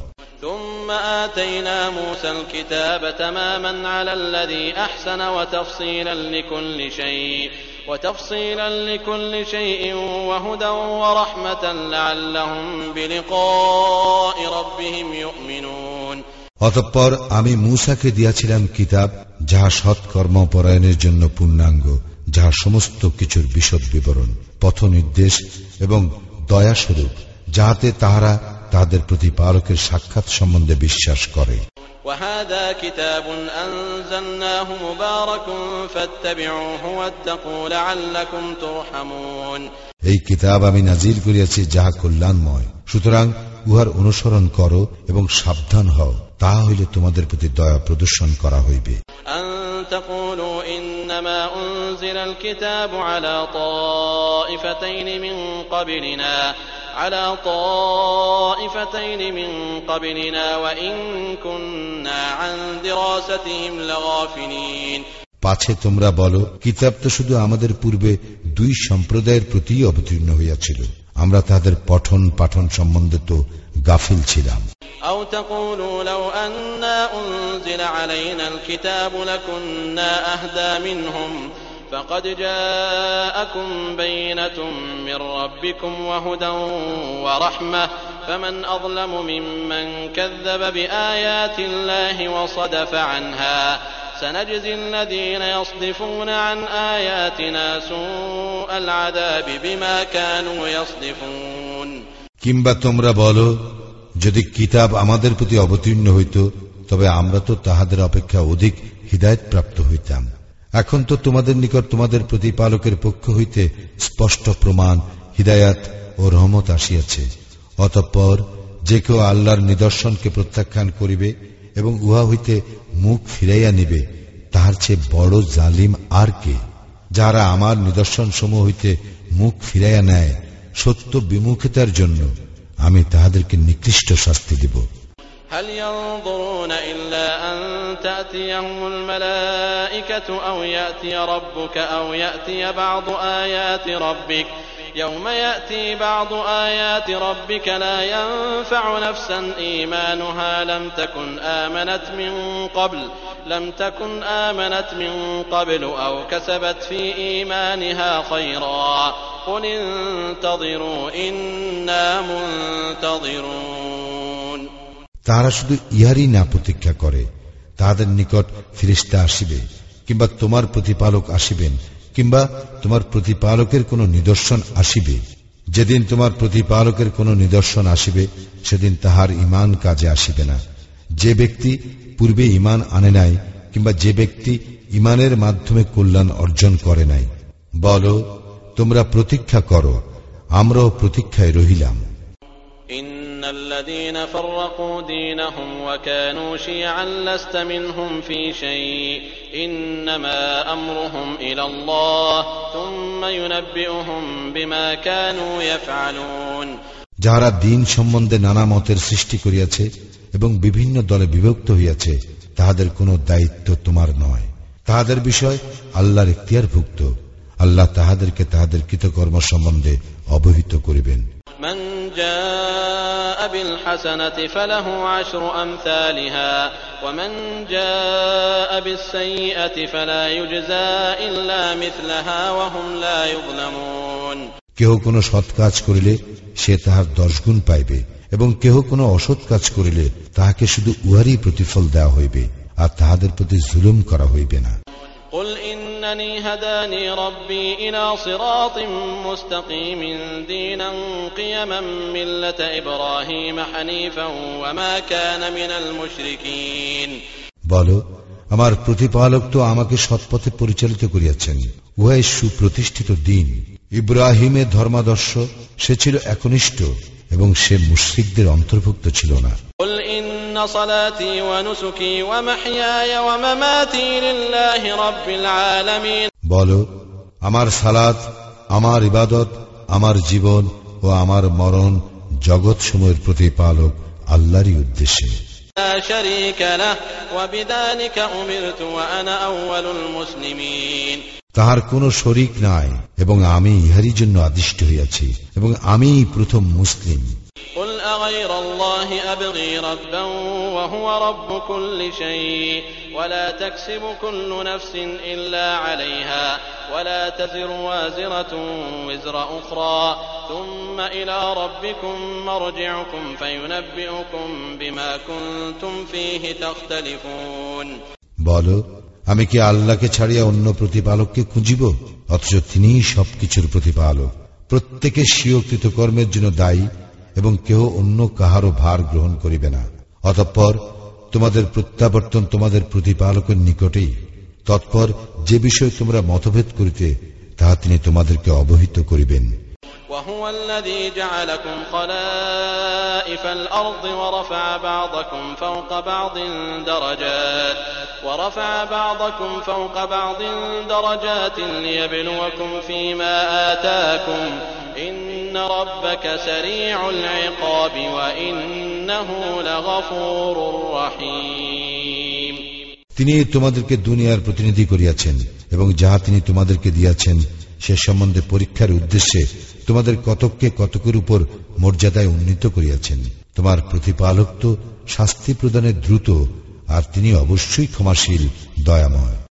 অতঃপর আমি মূসাকে দিয়াছিলাম কিতাব যাহা সৎকর্ম পরায়ণের জন্য পূর্ণাঙ্গ যাহা সমস্ত কিছুর বিশদ বিবরণ পথ নির্দেশ এবং দয়াস্বরূপ যাহাতে তাহারা তাহাদের প্রতিপালকের সাক্ষাৎ সম্বন্ধে বিশ্বাস করে وهذا كتاب أنزلناه مبارك فاتبعوه واتقوا لعلكم ترحمون এই কিতাব আমি নাজির করিয়াছি যাহা কল্যাণময় সুতরাং উহার অনুসরণ করো এবং সাবধান হও তাহা হইলে তোমাদের প্রতি দয়া প্রদর্শন করা হইবে أن تقولوا إنما أنزل الكتاب على طائفتين من قبلنا على طائفتين من قبلنا وإن كنا عن دراستهم لغافلين পাছে তোমরা বলো কিতাব তো শুধু আমাদের পূর্বে দুই সম্প্রদায়ের প্রতি অবতীর্ণ হইয়াছিল আমরা তাদের পঠন পাঠন সম্বন্ধে তো গাফিল ছিলাম أو تقولوا لو أنا أنزل علينا الكتاب لكنا أهدى منهم فقد جاءكم بينة من ربكم وهدى ورحمة فمن أظلم ممن كذب بآيات الله وصدف عنها سنجزي الذين يصدفون عن آياتنا سوء العذاب بما كانوا يصدفون কিংবা তোমরা বলো যদি কিতাব আমাদের প্রতি অবতীর্ণ হইত তবে আমরা তো তাহাদের অপেক্ষা অধিক হৃদায়ত প্রাপ্ত হইতাম এখন তো তোমাদের নিকট তোমাদের প্রতিপালকের পক্ষ হইতে স্পষ্ট প্রমাণ হিদায়াত ও রহমত আসিয়াছে অতঃপর যে কেউ আল্লাহর নিদর্শনকে প্রত্যাখ্যান করিবে এবং উহা হইতে মুখ ফিরাইয়া নিবে তাহার চেয়ে বড় জালিম আর কে যারা আমার নিদর্শন সমূহ হইতে মুখ ফিরাইয়া নেয় সত্য বিমুখিতার জন্য আমি তাহাদেরকে নিকৃষ্ট শাস্তি দিব هل ينظرون إلا أن تأتيهم الملائكة أو يأتي ربك أو يأتي بعض آيات ربك يوم يأتي بعض آيات ربك لا ينفع نفسا إيمانها لم تكن آمنت من قبل لم تكن آمنت من قبل أو كسبت في إيمانها خيرا قل انتظروا إنا منتظرون তাহারা শুধু ইহারই না প্রতীক্ষা করে তাহাদের নিকট ফিরিস্তা আসিবে কিংবা তোমার প্রতিপালক আসিবেন কিংবা তোমার প্রতিপালকের কোনো নিদর্শন আসিবে। যেদিন তোমার প্রতিপালকের কোনো নিদর্শন আসিবে, সেদিন তাহার ইমান কাজে আসিবে না। যে ব্যক্তি পূর্বে ইমান আনে নাই, কিংবা যে ব্যক্তি ইমানের মাধ্যমে কল্যাণ অর্জন করে নাই। বলো, তোমরা প্রতীক্ষা করো, আমরাও প্রতীক্ষায় রহিলাম। إن الذين فرقوا دينهم وكانوا شيعا لست منهم في شيء إنما أمرهم إلى الله ثم ينبئهم بما كانوا يفعلون যাহারা দিন সম্বন্ধে নানা মতের সৃষ্টি করিয়াছে এবং বিভিন্ন দলে বিভক্ত হইয়াছে তাহাদের কোনো দায়িত্ব তোমার নয় তাহাদের বিষয় আল্লাহর এখতিয়ারভুক্ত আল্লাহ তাহাদেরকে তাহাদের কৃতকর্ম সম্বন্ধে অবহিত করিবেন من جاء بالحسنة فله عشر أمثالها ومن جاء بالسيئة فلا يجزى إلا مثلها وهم لا يظلمون কেহ কোনো সৎ কাজ করিলে সে তাহার দশ গুণ পাইবে এবং কেহ কোনো অসৎ কাজ করিলে তাহাকে শুধু উহারই প্রতিফল দেওয়া হইবে আর তাহাদের প্রতি জুলুম করা হইবে না قل إنني هداني ربي إلى صراط مستقيم دينا قيما ملة إبراهيم حنيفا وما كان من المشركين বলো আমার প্রতিপালক তো আমাকে সৎপথে পরিচালিত করিয়াছেন উহাই সুপ্রতিষ্ঠিত দিন ইব্রাহিমের ধর্মাদর্শ সে ছিল একনিষ্ঠ এবং সে মুশ্রিকদের অন্তর্ভুক্ত ছিল না قل إن صلاتي ونسكي ومحياي ومماتي لله رب العالمين বলো আমার সালাত আমার ইবাদত আমার জীবন ও আমার মরণ জগৎ সময়ের প্রতিপালক আল্লাহরই উদ্দেশ্যে لا شريك له وبذلك أمرت وأنا أول المسلمين তাহার কোনো শরিক নাই এবং আমি ইহারই জন্য আদিষ্ট হইয়াছি এবং আমিই প্রথম মুসলিম قل أغير الله أبغي ربا وهو رب كل شيء ولا تكسب كل نفس إلا عليها ولا تزر وازرة وزر أخرى ثم إلى ربكم مرجعكم فينبئكم بما كنتم فيه تختلفون বলো আমি কি আল্লাহকে ছাড়িয়া অন্য প্রতিপালককে খুঁজিব অথচ তিনিই সবকিছুর প্রতিপালক প্রত্যেকের স্বীয় কৃতকর্মের জন্য দায়ী এবং কেহ অন্য কাহারও ভার গ্রহণ করিবে না। অতঃপর তোমাদের প্রত্যাবর্তন তোমাদের প্রতিপালকের নিকটেই। তৎপর যে বিষয়ে তোমরা মতভেদ করিতে, তাহা তিনি তোমাদেরকে অবহিত করিবেন। وهو الذي جعلكم خلائف الأرض ورفع بعضكم فوق بعض درجات ورفع بعضكم فوق بعض درجات ليبلوكم فيما آتاكم إن ربك سريع العقاب وإنه لغفور رحيم তিনি তোমাদেরকে দুনিয়ার প্রতিনিধি করিয়াছেন এবং যাহা তিনি তোমাদেরকে দিয়াছেন সে সম্বন্ধে পরীক্ষার উদ্দেশ্যে তোমাদের কতককে কতকের উপর মর্যাদায় উন্নীত করিয়াছেন। তোমার প্রতিপালক তো শাস্তি প্রদানের দ্রুত, আর তিনি অবশ্যই ক্ষমাশীল, দয়াময়।